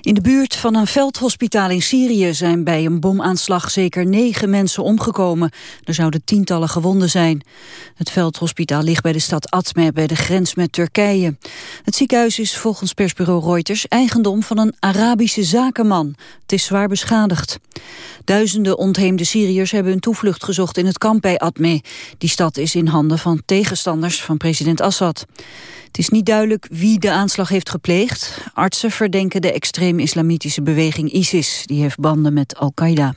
In de buurt van een veldhospitaal in Syrië zijn bij een bomaanslag zeker negen mensen omgekomen. Er zouden tientallen gewonden zijn. Het veldhospitaal ligt bij de stad Atme bij de grens met Turkije. Het ziekenhuis is volgens persbureau Reuters eigendom van een Arabische zakenman. Het is zwaar beschadigd. Duizenden ontheemde Syriërs hebben hun toevlucht gezocht in het kamp bij Atme. Die stad is in handen van tegenstanders van president Assad. Het is niet duidelijk wie de aanslag heeft gepleegd. Artsen verdenken de extreem-islamitische beweging ISIS. Die heeft banden met Al-Qaeda.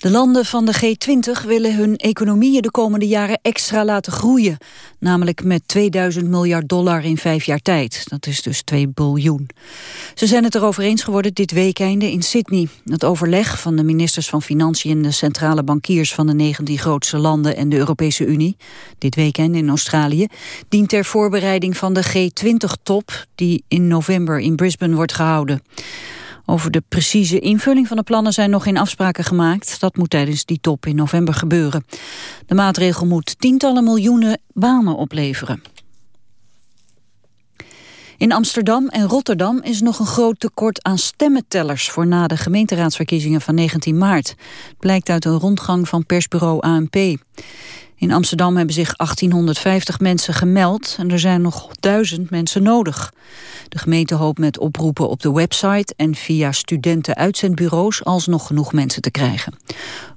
De landen van de G20 willen hun economieën de komende jaren extra laten groeien. Namelijk met 2000 miljard dollar in vijf jaar tijd. Dat is dus 2 biljoen. Ze zijn het erover eens geworden dit weekende in Sydney. Het overleg van de ministers van Financiën en de centrale bankiers van de 19 grootste landen en de Europese Unie, dit weekend in Australië, dient ter voorbereiding van de G20-top die in november in Brisbane wordt gehouden. Over de precieze invulling van de plannen zijn nog geen afspraken gemaakt. Dat moet tijdens die top in november gebeuren. De maatregel moet tientallen miljoenen banen opleveren. In Amsterdam en Rotterdam is nog een groot tekort aan stemmentellers... voor na de gemeenteraadsverkiezingen van 19 maart. Blijkt uit een rondgang van persbureau ANP. In Amsterdam hebben zich 1850 mensen gemeld en er zijn nog duizend mensen nodig. De gemeente hoopt met oproepen op de website en via studenten-uitzendbureaus alsnog genoeg mensen te krijgen.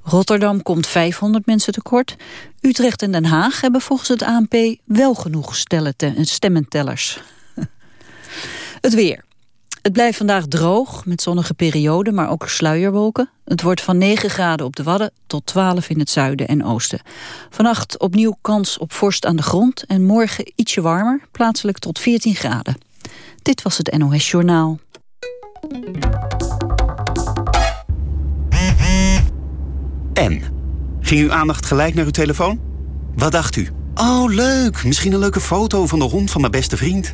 Rotterdam komt 500 mensen tekort. Utrecht en Den Haag hebben volgens het ANP wel genoeg stemmentellers. Het weer. Het blijft vandaag droog, met zonnige perioden, maar ook sluierwolken. Het wordt van 9 graden op de Wadden tot 12 in het zuiden en oosten. Vannacht opnieuw kans op vorst aan de grond en morgen ietsje warmer, plaatselijk tot 14 graden. Dit was het NOS Journaal. En? Ging uw aandacht gelijk naar uw telefoon? Wat dacht u? Oh, leuk, misschien een leuke foto van de hond van mijn beste vriend.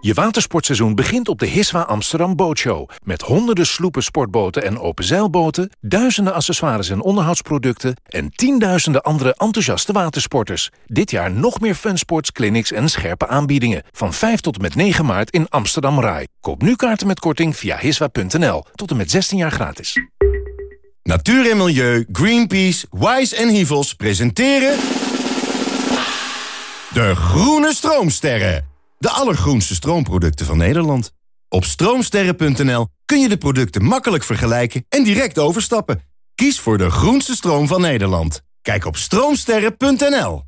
Je watersportseizoen begint op de Hiswa Amsterdam Bootshow. Met honderden sloepen, sportboten en openzeilboten... duizenden accessoires en onderhoudsproducten... en tienduizenden andere enthousiaste watersporters. Dit jaar nog meer funsports, clinics en scherpe aanbiedingen. Van 5 tot en met 9 maart in Amsterdam Rai. Koop nu kaarten met korting via hiswa.nl. Tot en met 16 jaar gratis. Natuur en Milieu, Greenpeace, Wise en Hivels presenteren... De Groene Stroomsterren. De allergroenste stroomproducten van Nederland. Op stroomsterren.nl kun je de producten makkelijk vergelijken en direct overstappen. Kies voor de groenste stroom van Nederland. Kijk op stroomsterren.nl.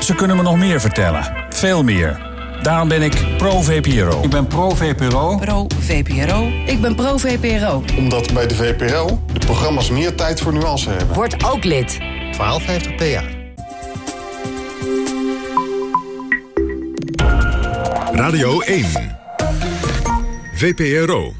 Ze kunnen me nog meer vertellen. Veel meer. Daarom ben ik pro-VPRO. Ik ben pro-VPRO. Pro-VPRO. Ik ben pro-VPRO. Omdat bij de VPRO de programma's meer tijd voor nuance hebben. Word ook lid. 1250 PA. Radio 1. VPRO.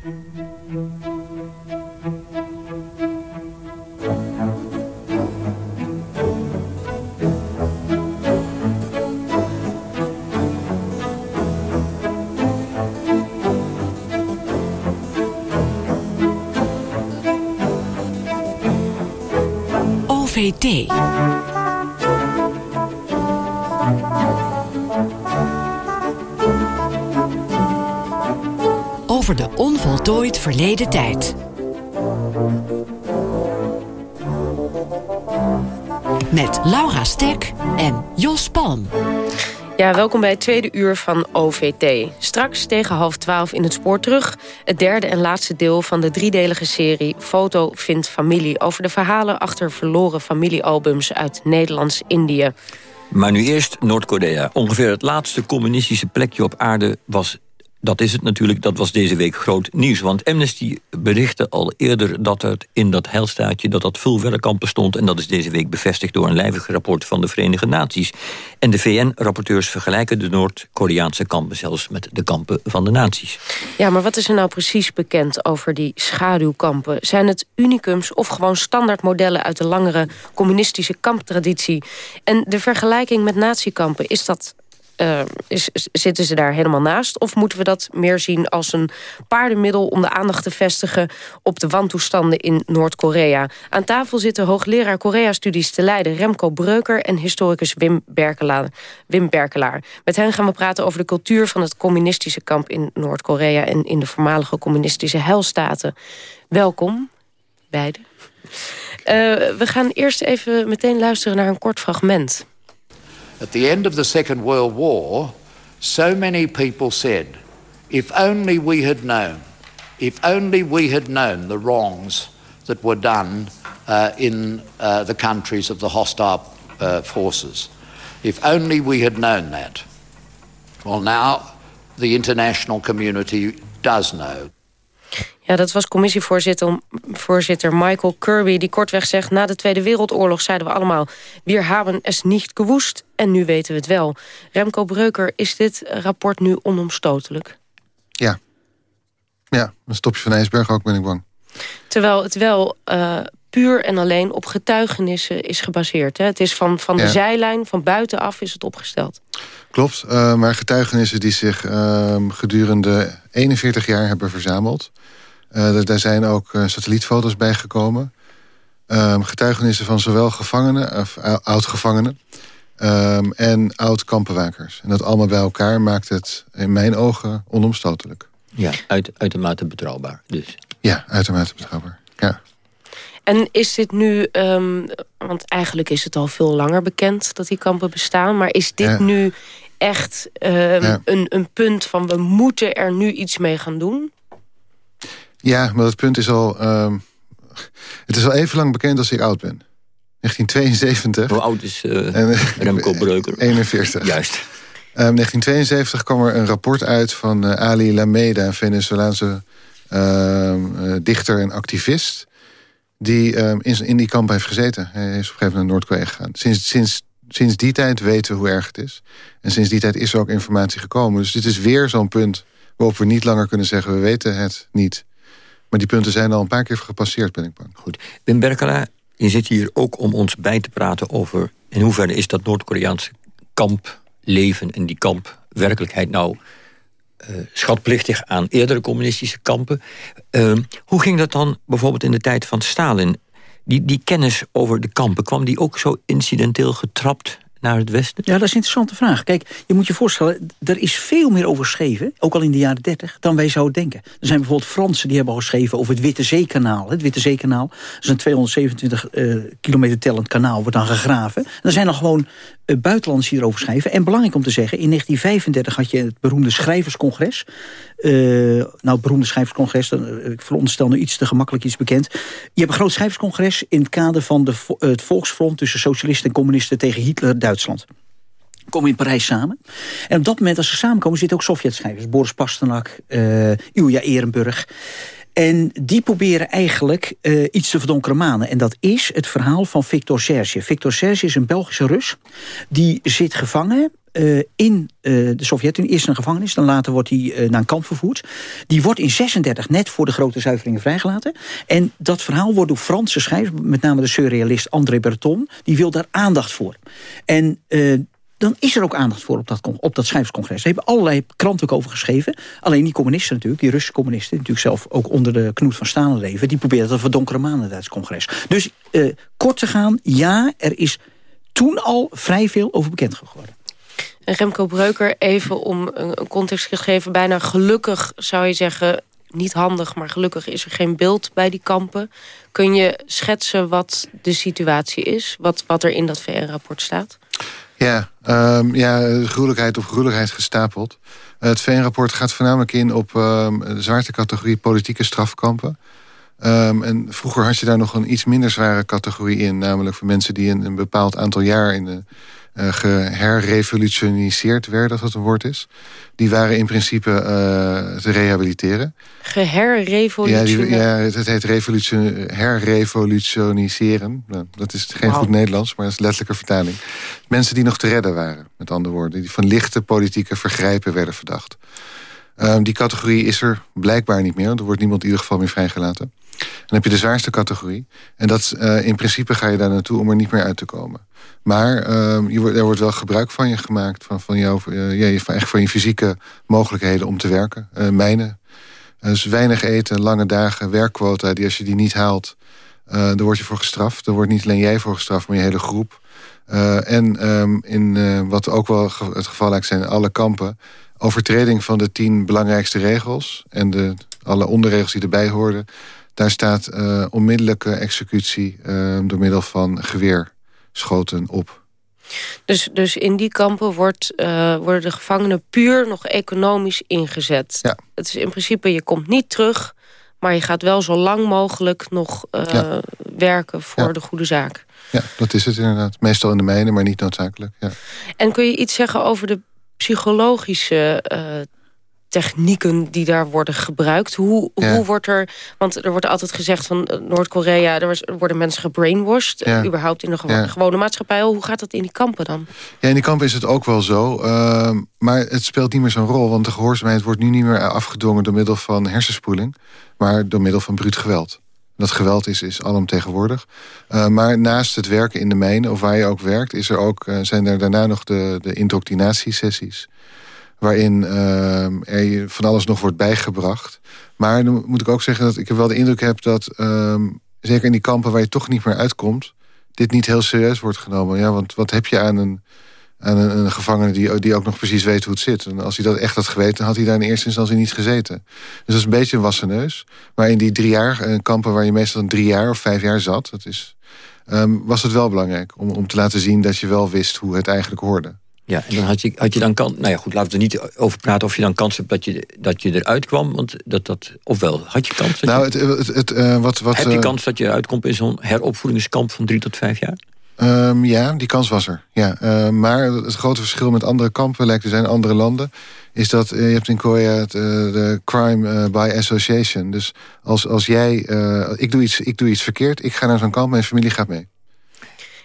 OVT. Over de onvoltooid verleden tijd. Met Laura Stek en Jos Palm. Ja, welkom bij het tweede uur van OVT. Straks tegen half twaalf in het spoor terug. Het derde en laatste deel van de driedelige serie Foto vindt familie... over de verhalen achter verloren familiealbums uit Nederlands-Indië. Maar nu eerst Noord-Korea. Ongeveer het laatste communistische plekje op aarde was dat is het natuurlijk. Dat was deze week groot nieuws. Want Amnesty berichtte al eerder dat het in dat heilstaatje... dat dat vulwerkkampen stond. En dat is deze week bevestigd door een lijvig rapport van de Verenigde Naties. En de VN-rapporteurs vergelijken de Noord-Koreaanse kampen... zelfs met de kampen van de naties. Ja, maar wat is er nou precies bekend over die schaduwkampen? Zijn het unicums of gewoon standaardmodellen... uit de langere communistische kamptraditie? En de vergelijking met natiekampen, is dat uh, is, zitten ze daar helemaal naast? Of moeten we dat meer zien als een paardenmiddel... om de aandacht te vestigen op de wantoestanden in Noord-Korea? Aan tafel zitten hoogleraar Korea-studies te leiden... Remco Breuker en historicus Wim Berkelaar, Wim Berkelaar. Met hen gaan we praten over de cultuur van het communistische kamp in Noord-Korea... en in de voormalige communistische heilstaten. Welkom, beiden. Uh, we gaan eerst even meteen luisteren naar een kort fragment... At the end of the Second World War, so many people said, if only we had known, if only we had known the wrongs that were done uh, in uh, the countries of the hostile uh, forces. If only we had known that. Well, now the international community does know. Ja, dat was commissievoorzitter voorzitter Michael Kirby... die kortweg zegt, na de Tweede Wereldoorlog zeiden we allemaal... wir haben es nicht gewoest en nu weten we het wel. Remco Breuker, is dit rapport nu onomstotelijk? Ja. Ja, een stopje van IJsberg ook, ben ik bang. Terwijl het wel uh, puur en alleen op getuigenissen is gebaseerd. Hè? Het is van, van de zijlijn, van buitenaf is het opgesteld. Klopt, uh, maar getuigenissen die zich uh, gedurende 41 jaar hebben verzameld... Uh, daar zijn ook uh, satellietfoto's bijgekomen. Um, getuigenissen van zowel gevangenen, of oud-gevangenen... Um, en oud-kampenwakers. En dat allemaal bij elkaar maakt het in mijn ogen onomstotelijk. Ja, uit, uitermate betrouwbaar dus. Ja, uitermate betrouwbaar, ja. En is dit nu, um, want eigenlijk is het al veel langer bekend dat die kampen bestaan... maar is dit nu echt ja. een, een punt van we moeten er nu iets mee gaan doen? Ja, maar het punt is al... Um, het is al even lang bekend als ik oud ben. 1972. Hoe oud is uh, en, Remco Breuker? 41. Juist. Um, 1972 kwam er een rapport uit van uh, Ali Lameda... een Venezolaanse uh, dichter en activist... die in, in, die kamp heeft gezeten. Hij is op een gegeven moment naar Noord-Korea gegaan. Sinds, sinds, sinds die tijd weten we hoe erg het is. En sinds die tijd is er ook informatie gekomen. Dus dit is weer zo'n punt waarop we niet langer kunnen zeggen... we weten het niet. Maar die punten zijn al een paar keer gepasseerd, ben ik bang. Goed. Wim Berkela, je zit hier ook om ons bij te praten over... in hoeverre is dat Noord-Koreaanse kampleven en die kampwerkelijkheid nou... Uh, schatplichtig aan eerdere communistische kampen. Uh, hoe ging dat dan bijvoorbeeld in de tijd van Stalin? Die, die kennis over de kampen, kwam die ook zo incidenteel getrapt naar het westen? Ja, dat is een interessante vraag. Kijk, je moet je voorstellen, er is veel meer over geschreven, ook al in de jaren 30, dan wij zouden denken. Er zijn bijvoorbeeld Fransen die hebben al geschreven over het Witte Zeekanaal. Het Witte Zeekanaal is een 227 uh, kilometer tellend kanaal, wordt dan gegraven. En er zijn al gewoon buitenlanders die erover schrijven. En belangrijk om te zeggen, in 1935 had je het beroemde schrijverscongres. Uh, nou, beroemde schrijverscongres, dan, ik veronderstel nu iets te gemakkelijk iets bekend. Je hebt een groot schrijverscongres in het kader van de, het volksfront tussen socialisten en communisten tegen Hitler Duitsland komen in Parijs samen. En op dat moment, als ze samenkomen, zitten ook Sovjet-schrijvers. Boris Pasternak, uh, Ilja Ehrenburg. En die proberen eigenlijk uh, iets te verdonkeren manen. En dat is het verhaal van Victor Serge. Victor Serge is een Belgische Rus. Die zit gevangen uh, in uh, de Sovjet-Unie. Eerst een gevangenis, dan later wordt hij naar een kamp vervoerd. Die wordt in 36 net voor de grote zuiveringen vrijgelaten. En dat verhaal wordt door Franse schrijvers, met name de surrealist André Breton... die wil daar aandacht voor. En dan is er ook aandacht voor op dat, op dat schrijverscongres. Ze hebben allerlei kranten ook over geschreven. Alleen die communisten natuurlijk, die Russische communisten... natuurlijk zelf ook onder de knoet van Stalin leven... die proberen dat verdonkere maanden tijdens het congres. Dus uh, kort te gaan, ja, er is toen al vrij veel over bekend geworden. En Remco Breuker, even om een context gegeven... bijna gelukkig zou je zeggen, niet handig... maar gelukkig is er geen beeld bij die kampen. Kun je schetsen wat de situatie is? Wat, wat er in dat VN-rapport staat? Ja, um, ja gruwelijkheid op gruwelijkheid gestapeld. het VN-rapport gaat voornamelijk in op um, de zwarte categorie politieke strafkampen. Um, en vroeger had je daar nog een iets minder zware categorie in. Namelijk voor mensen die een, een bepaald aantal jaar in de uh, geherrevolutioniseerd werden, als dat een woord is. Die waren in principe uh, te rehabiliteren. Geherrevolutioneren? Ja, ja, het heet revolution, herrevolutioniseren. Nou, dat is geen goed Nederlands, maar dat is letterlijke vertaling. Mensen die nog te redden waren, met andere woorden. Die van lichte politieke vergrijpen werden verdacht. Um, die categorie is er blijkbaar niet meer. Er wordt niemand in ieder geval meer vrijgelaten. Dan heb je de zwaarste categorie. En dat, uh, in principe ga je daar naartoe om er niet meer uit te komen. Maar uh, je, er wordt wel gebruik van je gemaakt. Van, van, jou, uh, ja, van, van je fysieke mogelijkheden om te werken. Uh, mijnen. Dus weinig eten, lange dagen, werkquota. Die als je die niet haalt, daar word je voor gestraft. Daar wordt niet alleen jij voor gestraft, maar je hele groep. en um, in wat ook wel het geval lijkt zijn alle kampen... overtreding van de tien belangrijkste regels... en de, alle onderregels die erbij hoorden daar staat uh, onmiddellijke executie uh, door middel van geweerschoten op. Dus, dus in die kampen wordt, uh, worden de gevangenen puur nog economisch ingezet. Ja. Het is in principe, je komt niet terug... maar je gaat wel zo lang mogelijk nog ja. werken voor ja. de goede zaak. Ja, dat is het inderdaad. Meestal in de mijnen, maar niet noodzakelijk. Ja. En kun je iets zeggen over de psychologische technieken die daar worden gebruikt. Hoe, hoe wordt er... Want er wordt altijd gezegd van eh, Noord-Korea... er worden mensen gebrainwashed. Ja. überhaupt in de gewo gewone maatschappij. Hoe gaat dat in die kampen dan? Ja, in die kampen is het ook wel zo. Uh, maar het speelt niet meer zo'n rol. Want de gehoorzaamheid wordt nu niet meer afgedwongen... door middel van hersenspoeling. Maar door middel van bruut geweld. Dat geweld is, is alomtegenwoordig. Uh, maar naast het werken in de mijnen, of waar je ook werkt... Is er ook, uh, zijn er daarna nog de, de indoctrinatiesessies waarin uh, er van alles nog wordt bijgebracht. Maar dan moet ik ook zeggen dat ik wel de indruk heb dat... Uh, zeker in die kampen waar je toch niet meer uitkomt... dit niet heel serieus wordt genomen. Ja, want wat heb je aan een, aan een, een gevangene die, die ook nog precies weet hoe het zit? En als hij dat echt had geweten, had hij daar in eerste instantie niet gezeten. Dus dat is een beetje een wassen neus. Maar in die drie jaar, uh, kampen waar je meestal een drie jaar of vijf jaar zat... Dat is, um, was het wel belangrijk om, om te laten zien dat je wel wist hoe het eigenlijk hoorde. Ja, en dan had je, had je dan kans... Nou ja, goed, laten we er niet over praten of je dan kans hebt dat je, dat je eruit kwam. Want dat, dat, ofwel, had je kans? Dat nou, je, het, het, het, uh, wat, wat, heb je kans dat je eruit komt in zo'n heropvoedingskamp van drie tot vijf jaar? Um, ja, die kans was er. Ja. Uh, maar het grote verschil met andere kampen, lijkt te zijn andere landen... is dat uh, je hebt in Korea het, de crime by association. Dus als, als jij... ik, doe iets, ik doe iets verkeerd, ik ga naar zo'n kamp, mijn familie gaat mee.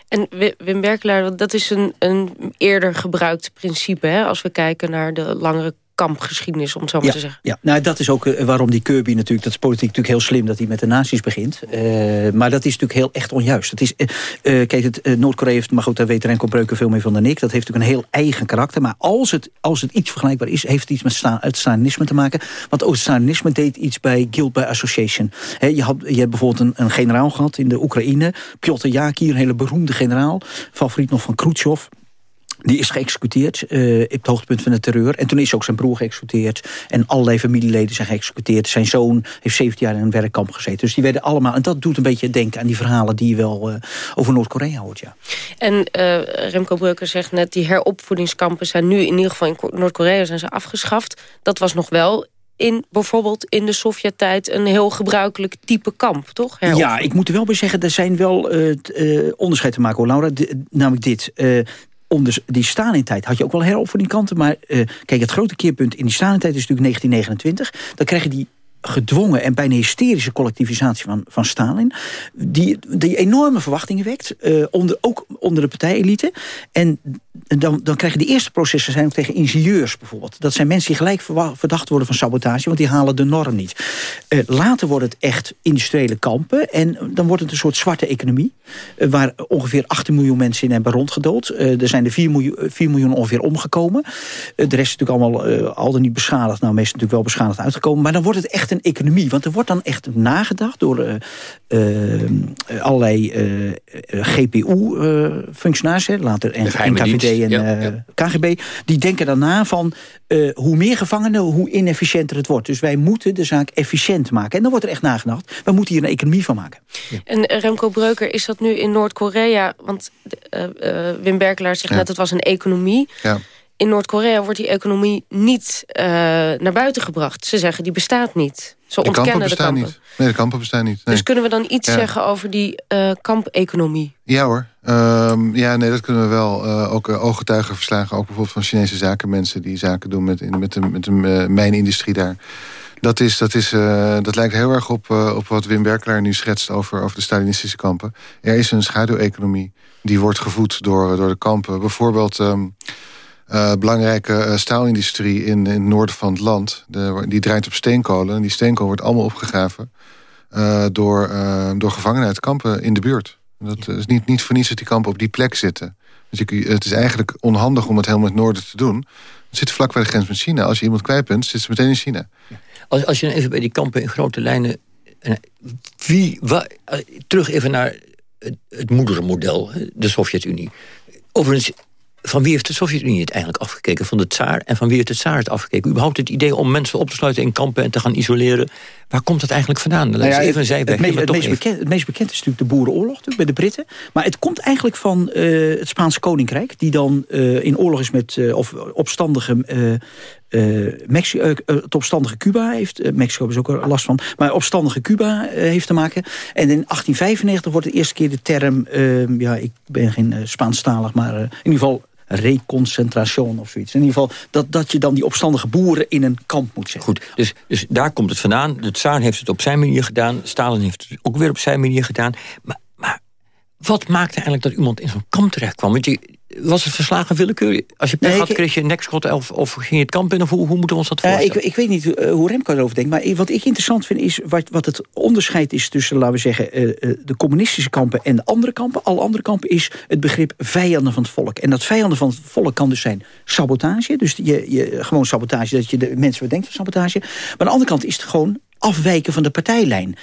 En Wim Berkelaar, dat is een, een eerder gebruikt principe... Hè, als we kijken naar de langere kampgeschiedenis, om het zo maar ja, te zeggen. Ja, nou, dat is ook uh, waarom die Kirby natuurlijk... dat is politiek natuurlijk heel slim dat hij met de nazi's begint. Uh, maar dat is natuurlijk heel echt onjuist. Het is, uh, kijk, het Noord-Korea heeft... maar goed, daar weet Renko Breuken veel meer van dan ik. Dat heeft natuurlijk een heel eigen karakter. Maar als het, als het iets vergelijkbaar is... heeft het iets met sta het Stalinisme te maken. Want ook het Stalinisme deed iets bij Guild by Association. He, je, had, je hebt bijvoorbeeld een, een generaal gehad in de Oekraïne. Piotr Yaki, een hele beroemde generaal. Favoriet nog van Khrushchev. Die is geëxecuteerd uh, op het hoogtepunt van de terreur. En toen is ook zijn broer geëxecuteerd. En allerlei familieleden zijn geëxecuteerd. Zijn zoon heeft 17 jaar in een werkkamp gezeten. Dus die werden allemaal... En dat doet een beetje denken aan die verhalen die je wel uh, over Noord-Korea hoort. Ja. En uh, Remco Breuker zegt net... die heropvoedingskampen zijn nu in ieder geval in Noord-Korea zijn ze afgeschaft. Dat was nog wel in bijvoorbeeld in de Sovjet-tijd een heel gebruikelijk type kamp, toch? Ja, ik moet er wel bij zeggen, er zijn wel uh, uh, onderscheid te maken, hoor, Laura. De, namelijk dit. Uh, onder die Stalin-tijd had je ook wel heropvoedingkanten. Maar uh, kijk, het grote keerpunt in die Stalin-tijd is natuurlijk 1929. Dan krijg je die gedwongen en bijna hysterische collectivisatie van, van Stalin... die, die enorme verwachtingen wekt, uh, onder, ook onder de partijelite. En dan, dan krijg je de eerste processen zijn tegen ingenieurs bijvoorbeeld. Dat zijn mensen die gelijk verdacht worden van sabotage... want die halen de norm niet. Uh, later wordt het echt industriële kampen... en dan wordt het een soort zwarte economie... Uh, waar ongeveer 18 miljoen mensen in hebben rondgedood. er zijn er 4 miljoen, 4 miljoen ongeveer omgekomen. de rest is natuurlijk allemaal al dan niet beschadigd. Nou, meestal natuurlijk wel beschadigd uitgekomen. Maar dan wordt het echt een economie. Want er wordt dan echt nagedacht door uh, uh, allerlei uh, GPU-functionarissen, later en, NKVD en ja, ja. KGB. Die denken daarna van hoe meer gevangenen, hoe inefficiënter het wordt. Dus wij moeten de zaak efficiënt maken. En dan wordt er echt nagedacht. We moeten hier een economie van maken. Ja. En Remco Breuker, is dat nu in Noord-Korea? Want Wim Berkelaar zegt net, het was een economie. Ja in Noord-Korea wordt die economie niet uh, naar buiten gebracht. Ze zeggen, die bestaat niet. Ze de kampen de bestaan kampen. niet. Nee, de kampen bestaan niet. Nee. Dus kunnen we dan iets Ja. zeggen over die eh, kampeconomie? Ja hoor. Ehm, ja, nee, dat kunnen we wel. Eh, ook uh, ooggetuigenverslagen, ook bijvoorbeeld van Chinese zakenmensen... die zaken doen met, in, met de, met de uh, mijnindustrie daar. Dat, is, dat, is, uh, dat lijkt heel erg op, uh, op wat Wim Berkelaar nu schetst... over, over de Stalinistische kampen. Er is een schaduweconomie die wordt gevoed door, door de kampen. Bijvoorbeeld... Um, Uh, belangrijke uh, staalindustrie in, in het noorden van het land. De, die draait op steenkolen. En die steenkool wordt allemaal opgegraven... Uh, door, door gevangenen uit kampen in de buurt. Dat is niet, niet voor niets dat die kampen op die plek zitten. Dus ik, het is eigenlijk onhandig om het helemaal in het noorden te doen. Het zit vlak bij de grens met China. Als je iemand kwijt bent, zit ze meteen in China. Als, als je dan even bij die kampen in grote lijnen... Wie, wa, terug even naar het, het moedermodel, de Sovjet-Unie. Overigens, van wie heeft de Sovjet-Unie het eigenlijk afgekeken? Van de tsaar? En van wie heeft de tsaar het afgekeken? Überhaupt het idee om mensen op te sluiten in kampen en te gaan isoleren. Waar komt dat eigenlijk vandaan? Nou ja, even een het, het, meest, het, meest bekend, het, meest bekend, is natuurlijk de Boerenoorlog bij de Britten. Maar het komt eigenlijk van uh, het Spaanse Koninkrijk... die dan uh, in oorlog is met uh, of opstandige... Mexico, het opstandige Cuba heeft... Mexico is ook er last van. Maar opstandige Cuba heeft te maken. En in 1895 wordt de eerste keer de term... ja, ik ben geen Spaanstalig, maar in ieder geval reconcentration of zoiets. In ieder geval dat, dat je dan die opstandige boeren in een kamp moet zetten. Goed, dus, dus daar komt het vandaan. De Tsar heeft het op zijn manier gedaan. Stalin heeft het ook weer op zijn manier gedaan. Maar, maar wat maakte eigenlijk dat iemand in zo'n kamp terecht kwam? Want je, was het verslagen willekeur? Als je pech nee, had, kreeg je een nekschot of, of ging je het kamp in? Of hoe, hoe moeten we ons dat voorstellen? Uh, ik, ik, weet niet uh, hoe Remco erover denkt. Maar wat ik interessant vind is wat, wat het onderscheid is tussen, laten we zeggen, uh, de communistische kampen en de andere kampen. Alle andere kampen is het begrip vijanden van het volk. En dat vijanden van het volk kan dus zijn sabotage. Dus je, je, gewoon sabotage, dat je de mensen bedenkt van sabotage. Maar aan de andere kant is het gewoon afwijken van de partijlijn.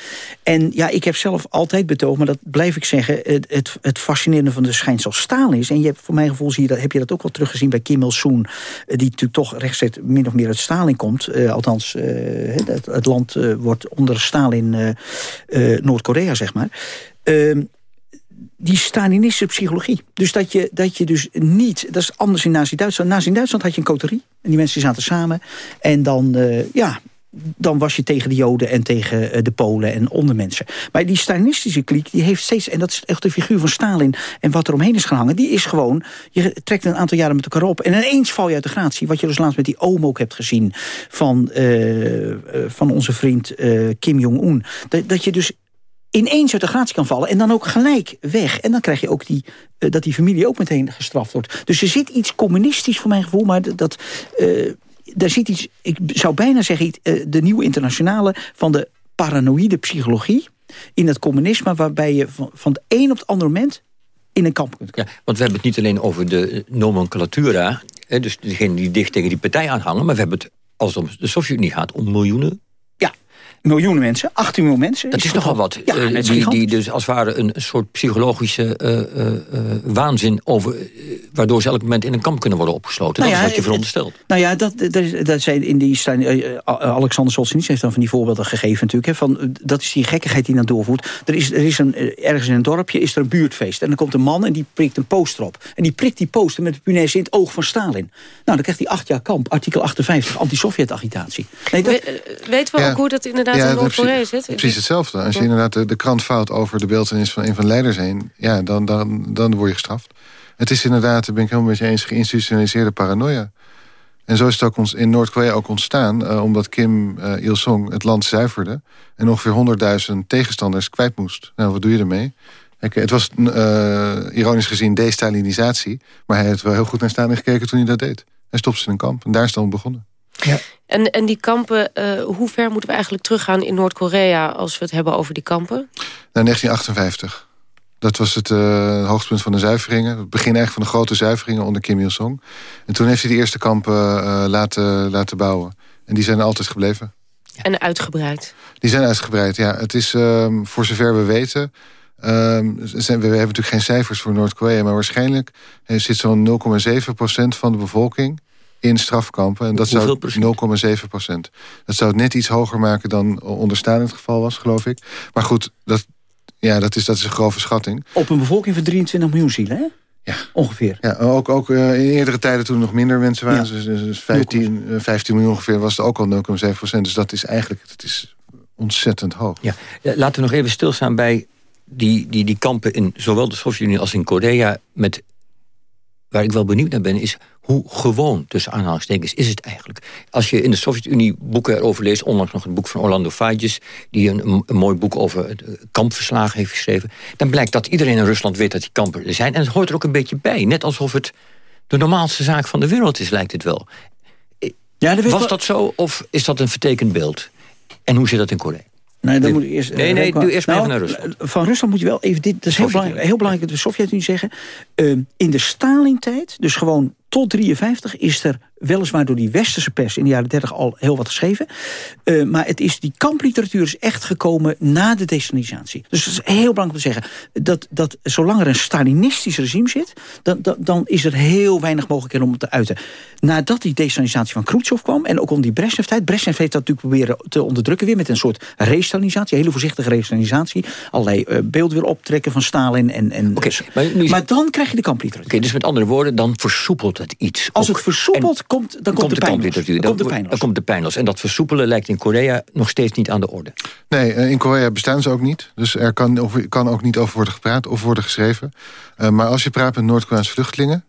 En ja, ik heb zelf altijd betoogd, maar dat blijf ik zeggen... het, het, het fascinerende van de schijnsel Stalin is... en je hebt, voor mijn gevoel zie je dat, heb je dat ook wel teruggezien bij Kim Il-sung... die natuurlijk toch rechtstreeks min of meer uit Stalin komt. Uh, althans, het, het, land wordt onder Stalin Noord-Korea, zeg maar ehm, die Stalinistische psychologie. Dus dat je, dat je dus niet... Dat is anders in Nazi-Duitsland. Nazi-Duitsland had je een coterie. En die mensen zaten samen. En dan, ja, dan was je tegen de Joden en tegen de Polen en ondermensen. Maar die Stalinistische kliek, die heeft steeds... en dat is echt de figuur van Stalin en wat er omheen is gaan hangen... die is gewoon, je trekt een aantal jaren met elkaar op... en ineens val je uit de gratie. Wat je dus laatst met die oom ook hebt gezien... van, uh, van onze vriend Kim Jong-un. Dat, dat je dus ineens uit de gratie kan vallen en dan ook gelijk weg. En dan krijg je ook die, dat die familie ook meteen gestraft wordt. Dus er zit iets communistisch voor mijn gevoel, maar dat... daar zit iets, ik zou bijna zeggen, uh, de nieuwe internationale... van de paranoïde psychologie in het communisme... waarbij je van, van het een op het andere moment in een kamp kunt komen. Ja, want we hebben het niet alleen over de nomenclatura... Dus degene die dicht tegen die partij aanhangen... maar we hebben het, als het om de Sovjet-Unie gaat, om miljoenen miljoenen mensen, 18 miljoen mensen. Dat is, is nogal wat. Ja, uh, die, die dus als het ware een soort psychologische uh, uh, waanzin over... waardoor ze elk moment in een kamp kunnen worden opgesloten. Nou dat ja, is wat je veronderstelt. Nou ja, dat, dat, dat zijn in die... Alexander Solzhenitsyn heeft dan van die voorbeelden gegeven natuurlijk. Hè, van, dat is die gekkigheid die dan doorvoert. Er is, er is een, ergens in een dorpje is er een buurtfeest. En dan komt een man en die prikt een poster op. En die prikt die poster met de punaise in het oog van Stalin. Nou, dan krijgt hij acht jaar kamp. Artikel 58, anti-Sovjet-agitatie. Nee, dat... We, weten we ja. ook hoe dat inderdaad ja, in Noord-Korea zit? Precies hetzelfde. Als je inderdaad de, de krant fout over de beeldenis van een van de leiders heen... ja, dan, dan, dan word je gestraft. Het is inderdaad, daar ben ik helemaal met je eens... geïnstitutionaliseerde paranoia. En zo is het ook ons, in Noord-Korea ook ontstaan... Uh, omdat Kim uh, Il-sung het land zuiverde... en ongeveer 100.000 tegenstanders kwijt moest. Nou, wat doe je ermee? Kijk, het was uh, ironisch gezien destalinisatie... maar hij heeft wel heel goed naar Stalin gekeken toen hij dat deed. Hij stopte in een kamp en daar is het dan begonnen. Ja. En, en die kampen, uh, hoe ver moeten we eigenlijk teruggaan in Noord-Korea... als we het hebben over die kampen? Naar 1958. Dat was het uh, hoogtepunt van de zuiveringen. Het begin eigenlijk van de grote zuiveringen onder Kim Il-sung. En toen heeft hij de eerste kampen uh, laten, laten bouwen. En die zijn altijd gebleven. En uitgebreid? Die zijn uitgebreid, ja. Het is, um, voor zover we weten... Um, zijn, we hebben natuurlijk geen cijfers voor Noord-Korea... maar waarschijnlijk zit zo'n 0,7% van de bevolking in strafkampen. En dat zou 0,7 procent. Dat zou het net iets hoger maken dan onderstaan het geval was, geloof ik. Maar goed, dat, ja, dat, is, dat is een grove schatting. Op een bevolking van 23 miljoen zielen, hè? Ja. Ongeveer. Ja, ook, ook uh, in eerdere tijden toen er nog minder mensen waren... Ja. dus, dus 15, uh, 15 miljoen ongeveer, was het ook al 0,7 procent. Dus dat is eigenlijk... Het is ontzettend hoog. Ja. Laten we nog even stilstaan bij die, die, die kampen in zowel de Sovjet-Unie als in Korea... Met, waar ik wel benieuwd naar ben, is hoe gewoon, tussen aanhalingstekens, is het eigenlijk? Als je in de Sovjet-Unie boeken erover leest... onlangs nog een boek van Orlando Fages... die een, een mooi boek over het kampverslagen heeft geschreven... dan blijkt dat iedereen in Rusland weet dat die kampen er zijn. En het hoort er ook een beetje bij. Net alsof het de normaalste zaak van de wereld is, lijkt het wel. Ja, dat Was dat zo, of is dat een vertekend beeld? En hoe zit dat in Korea? Nee, dan moet ik eerst, nee, nee, doe eerst maar nou, naar Rusland. Van Rusland moet je wel even dit. Dat is heel belangrijk, heel belangrijk dat de Sovjet-Unie zeggen. Uh, in de Stalin-tijd, dus gewoon tot 53, is er weliswaar door die westerse pers in de jaren 30 al heel wat geschreven. Uh, maar het is, die kampliteratuur is echt gekomen na de desalinisatie. Dus het is heel belangrijk om te zeggen dat, dat zolang er een Stalinistisch regime zit, dan, dan, dan is er heel weinig mogelijkheden om het te uiten. Nadat die desalinisatie van Khrushchev kwam en ook om die Brezhnev-tijd, Brezhnev heeft dat natuurlijk proberen te onderdrukken weer met een soort restalinisatie, hele voorzichtige restalinisatie, allerlei uh, beelden weer optrekken van Stalin en. en okay, maar, maar, dan krijg je de kampliteratuur. Oké, dus met andere woorden, dan versoepelt het iets. Als het versoepelt, komt, dan, komt, de, pijn los. Dan, komt de pijn Dan komt de pijn los. En dat versoepelen lijkt in Korea nog steeds niet aan de orde. Nee, eh, in Korea bestaan ze ook niet. Dus er kan, of, kan ook niet over worden gepraat of worden geschreven. Uh, maar als je praat met Noord-Koreaanse vluchtelingen...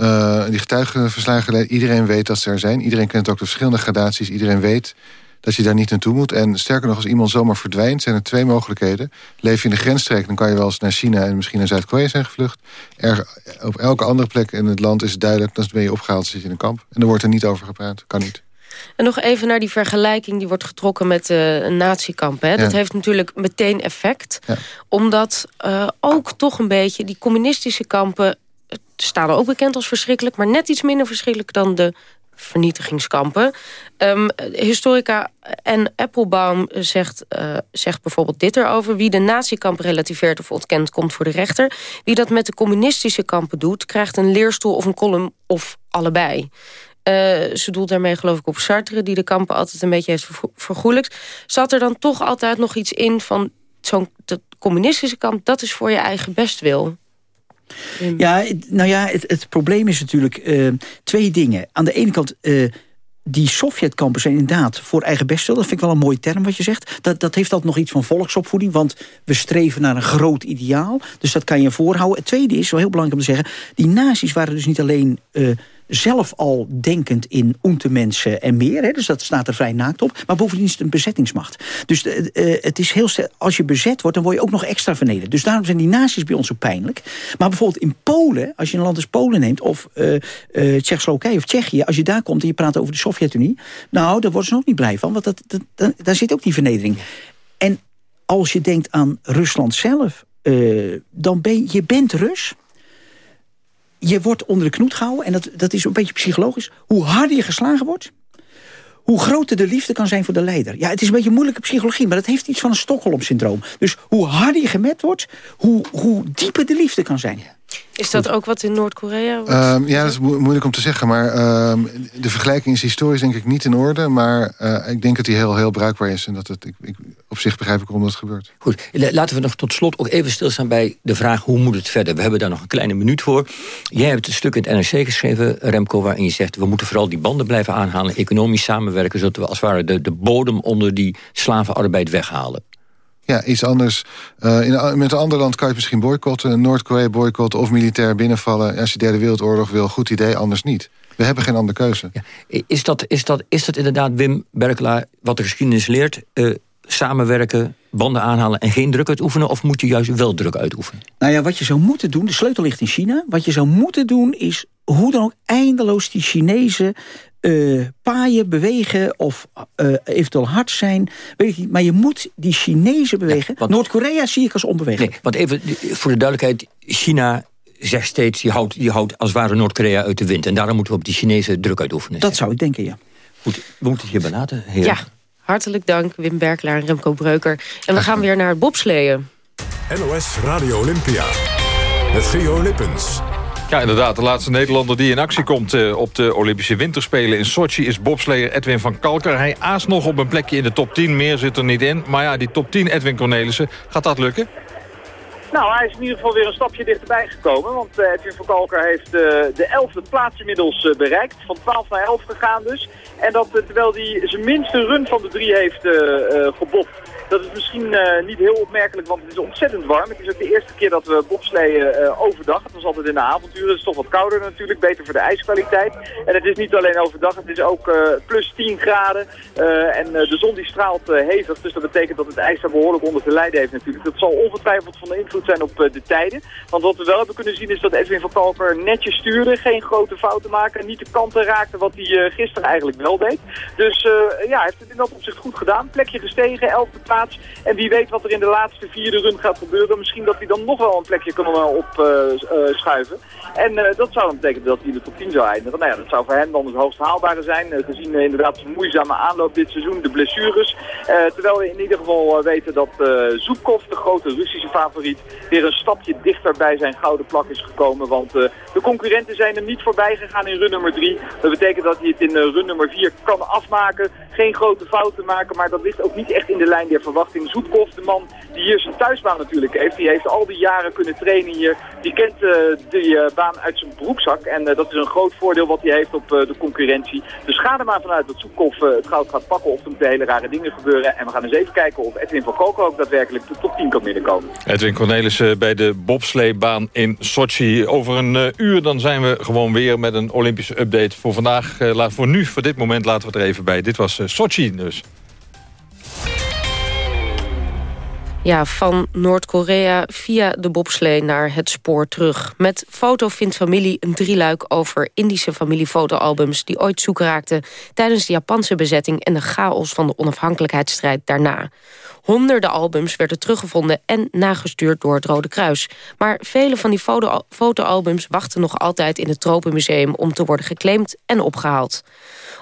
Uh, die getuigenverslagen, iedereen weet dat ze er zijn. Iedereen kent ook de verschillende gradaties. Iedereen weet dat je daar niet naartoe moet. En sterker nog, als iemand zomaar verdwijnt, zijn er twee mogelijkheden. Leef je in de grensstreek, dan kan je wel eens naar China... en misschien naar Zuid-Korea zijn gevlucht. Er, op elke andere plek in het land is het duidelijk... dan ben je opgehaald, zit je in een kamp. En er wordt er niet over gepraat, kan niet. En nog even naar die vergelijking die wordt getrokken met uh, een natiekamp. Hè? Dat heeft natuurlijk meteen effect. Omdat uh, ook toch een beetje die communistische kampen staan ook bekend als verschrikkelijk... maar net iets minder verschrikkelijk dan de vernietigingskampen. Um, historica en Applebaum zegt, uh, zegt bijvoorbeeld dit erover... wie de natiekamp relativeert of ontkent, komt voor de rechter. Wie dat met de communistische kampen doet... krijgt een leerstoel of een column of allebei. Uh, ze doelt daarmee geloof ik op Sartre... die de kampen altijd een beetje heeft vergoelijkt. Zat er dan toch altijd nog iets in van... zo'n communistische kamp, dat is voor je eigen bestwil... Ja, nou ja, het, het probleem is natuurlijk uh, twee dingen. Aan de ene kant... Uh, die Sovjetkampen zijn inderdaad voor eigen bestel. Dat vind ik wel een mooie term wat je zegt. Dat, dat heeft altijd nog iets van volksopvoeding. Want we streven naar een groot ideaal. Dus dat kan je voorhouden. Het tweede is, wel heel belangrijk om te zeggen... die nazi's waren dus niet alleen... Uh, zelf al denkend in mensen en meer. Hè, dus dat staat er vrij naakt op. Maar bovendien is het een bezettingsmacht. Dus uh, het is heel als je bezet wordt, dan word je ook nog extra vernederd. Dus daarom zijn die naties bij ons zo pijnlijk. Maar bijvoorbeeld in Polen, als je een land als Polen neemt... of uh, uh, Tsjechoslowakije of Tsjechië... als je daar komt en je praat over de Sovjet-Unie... nou, daar worden ze ook niet blij van. Want dat, dat, daar zit ook die vernedering. En als je denkt aan Rusland zelf... dan ben je bent Rus je wordt onder de knoet gehouden. En dat, dat is een beetje psychologisch. Hoe harder je geslagen wordt, hoe groter de liefde kan zijn voor de leider. Ja, het is een beetje moeilijke psychologie, maar dat heeft iets van een Stockholm-syndroom. Dus hoe harder je gemet wordt, hoe, hoe dieper de liefde kan zijn. Is dat ook wat in Noord-Korea um, Ja, dat is moeilijk om te zeggen. Maar uh, de vergelijking is historisch denk ik niet in orde. Maar uh, ik denk dat die heel, heel bruikbaar is. En dat het, ik, ik, op zich begrijp ik waarom dat gebeurt. Goed, laten we nog tot slot ook even stilstaan bij de vraag... hoe moet het verder? We hebben daar nog een kleine minuut voor. Jij hebt een stuk in het NRC geschreven, Remco... waarin je zegt, we moeten vooral die banden blijven aanhalen... economisch samenwerken, zodat we als het ware de, de bodem onder die slavenarbeid weghalen. Ja, iets anders. Uh, in, met een ander land kan je het misschien boycotten. Noord-Korea boycotten of militair binnenvallen. Als je derde wereldoorlog wil, goed idee, anders niet. We hebben geen andere keuze. Ja. Is, dat, is, dat, is dat inderdaad, Wim Berkelaar, wat de geschiedenis leert... Uh, samenwerken, banden aanhalen en geen druk uitoefenen... of moet je juist wel druk uitoefenen? Nou ja, wat je zou moeten doen, de sleutel ligt in China... wat je zou moeten doen is hoe dan ook eindeloos die Chinezen uh, paaien, bewegen of uh, eventueel hard zijn. Weet ik niet. Maar je moet die Chinezen bewegen. Noord-Korea zie ik als onbewegelijk. Nee, want even voor de duidelijkheid. China zegt steeds, die houdt, die houdt als het ware Noord-Korea uit de wind. En daarom moeten we op die Chinezen druk uitoefenen. Dat zou ik denken, ja. Goed, we moeten het hierbij laten, heren. Ja, hartelijk dank Wim Berklaar en Remco Breuker. En we gaan weer naar het bobsleeën. NOS Radio Olympia. Met Geo Lippens. Ja, inderdaad. De laatste Nederlander die in actie komt uh, op de Olympische Winterspelen in Sochi... is bobsleer Edwin van Kalker. Hij aast nog op een plekje in de top 10. Meer zit er niet in. Maar ja, die top 10 Edwin Cornelissen, gaat dat lukken? Nou, hij is in ieder geval weer een stapje dichterbij gekomen. Want uh, Edwin van Kalker heeft uh, de elfde plaats inmiddels uh, bereikt. Van 12 naar 11 gegaan dus. En dat terwijl hij zijn minste run van de drie heeft gebopt. Dat is misschien niet heel opmerkelijk, want het is ontzettend warm. Het is ook de eerste keer dat we bobsleeën overdag. Het was altijd in de avonturen. Het is toch wat kouder natuurlijk, beter voor de ijskwaliteit. En het is niet alleen overdag, het is ook plus 10 graden. en de zon die straalt hevig, dus dat betekent dat het ijs daar behoorlijk onder te lijden heeft natuurlijk. Dat zal ongetwijfeld van de invloed zijn op de tijden. Want wat we wel hebben kunnen zien is dat Edwin van Kalker netjes stuurde, geen grote fouten maken, niet de kanten raakte wat hij gisteren eigenlijk wel deed. Dus ja, hij heeft het in dat opzicht goed gedaan. Plekje gestegen, 11e plaats. En wie weet wat er in de laatste vierde run gaat gebeuren. Misschien dat hij dan nog wel een plekje kan opschuiven. en dat zou dan betekenen dat hij de top 10 zou eindigen. Nou ja, dat zou voor hem dan het hoogst haalbare zijn. gezien inderdaad zijn moeizame aanloop dit seizoen, de blessures. terwijl we in ieder geval weten dat Zoekov, de grote Russische favoriet, weer een stapje dichter bij zijn gouden plak is gekomen. Want de concurrenten zijn hem niet voorbij gegaan in run nummer 3. Dat betekent dat hij het in run nummer 4 kan afmaken. Geen grote fouten maken, maar dat ligt ook niet echt in de lijn der verwachting. Zoetkov, de man die hier zijn thuisbaan natuurlijk heeft. Die heeft al die jaren kunnen trainen hier. Die kent uh, die baan uit zijn broekzak. En dat is een groot voordeel wat hij heeft op de concurrentie. Dus ga er maar vanuit dat Zoetkov het goud gaat pakken. Of er hele rare dingen gebeuren. En we gaan eens even kijken of Edwin van Koken ook daadwerkelijk de top 10 kan binnenkomen. Edwin Cornelissen bij de bobsleebaan in Sochi. Over een uur dan zijn we gewoon weer met een Olympische update. Voor vandaag, voor nu, voor dit moment laten we het er even bij. Dit was Sochi dus. Ja, van Noord-Korea via de bobslee naar het spoor terug. Met Foto vindt familie een drieluik over Indische familiefotoalbums... die ooit zoek raakten tijdens de Japanse bezetting... en de chaos van de onafhankelijkheidsstrijd daarna. Honderden albums werden teruggevonden en nagestuurd door het Rode Kruis. Maar vele van die foto fotoalbums wachten nog altijd in het Tropenmuseum... om te worden geclaimd en opgehaald.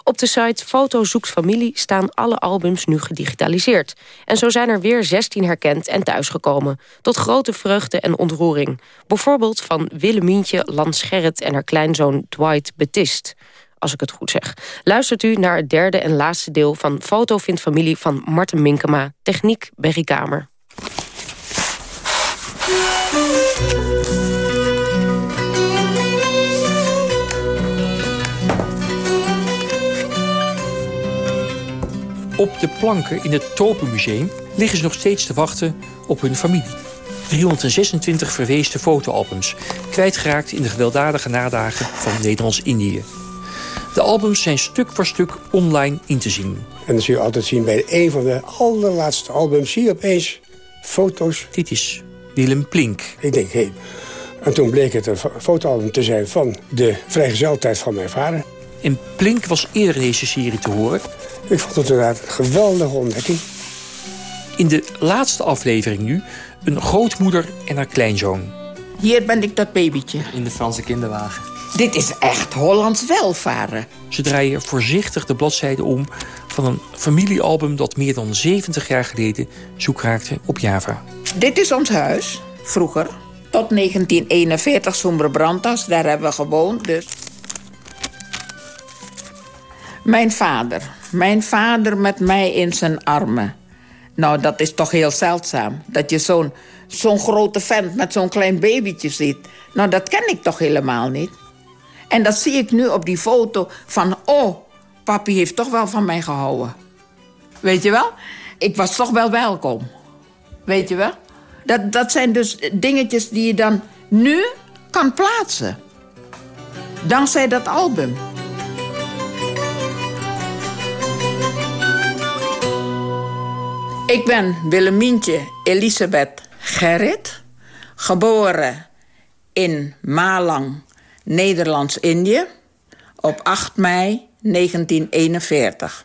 Op de site Foto Zoekt Familie staan alle albums nu gedigitaliseerd. En zo zijn er weer 16 herkend en thuisgekomen. Tot grote vreugde en ontroering. Bijvoorbeeld van Willemientje Lansgerrit en haar kleinzoon Dwight Betist als ik het goed zeg. Luistert u naar het derde en laatste deel van Foto vindt familie van Marten Minkema. Techniek Berry Kamer. Op de planken in het Tropenmuseum liggen ze nog steeds te wachten op hun familie. 326 verweesde fotoalbums, kwijtgeraakt in de gewelddadige nadagen van Nederlands-Indië. De albums zijn stuk voor stuk online in te zien. En dan zul je altijd zien bij een van de allerlaatste albums... zie je opeens foto's. Dit is Willem Plink. Ik denk, hé. Hey. En toen bleek het een fotoalbum te zijn van de vrijgezeltijd van mijn vader. En Plink was eerder in deze serie te horen. Ik vond het inderdaad een geweldige ontdekking. In de laatste aflevering nu een grootmoeder en haar kleinzoon. Hier ben ik dat babytje. In de Franse kinderwagen. Dit is echt Hollands welvaren. Ze draaien voorzichtig de bladzijde om van een familiealbum... dat meer dan 70 jaar geleden zoek raakte op Java. Dit is ons huis, vroeger. Tot 1941 Sombrebrandtas, daar hebben we gewoond. Dus. Mijn vader. Mijn vader met mij in zijn armen. Nou, dat is toch heel zeldzaam. Dat je zo'n zo'n grote vent met zo'n klein babytje ziet. Nou, dat ken ik toch helemaal niet. En dat zie ik nu op die foto van... oh, papi heeft toch wel van mij gehouden. Weet je wel? Ik was toch wel welkom. Weet je wel? Dat, dat zijn dus dingetjes die je dan nu kan plaatsen. Dankzij dat album. Ik ben Willemientje Elisabeth Gerrit, geboren in Malang, Nederlands-Indië, op 8 mei 1941.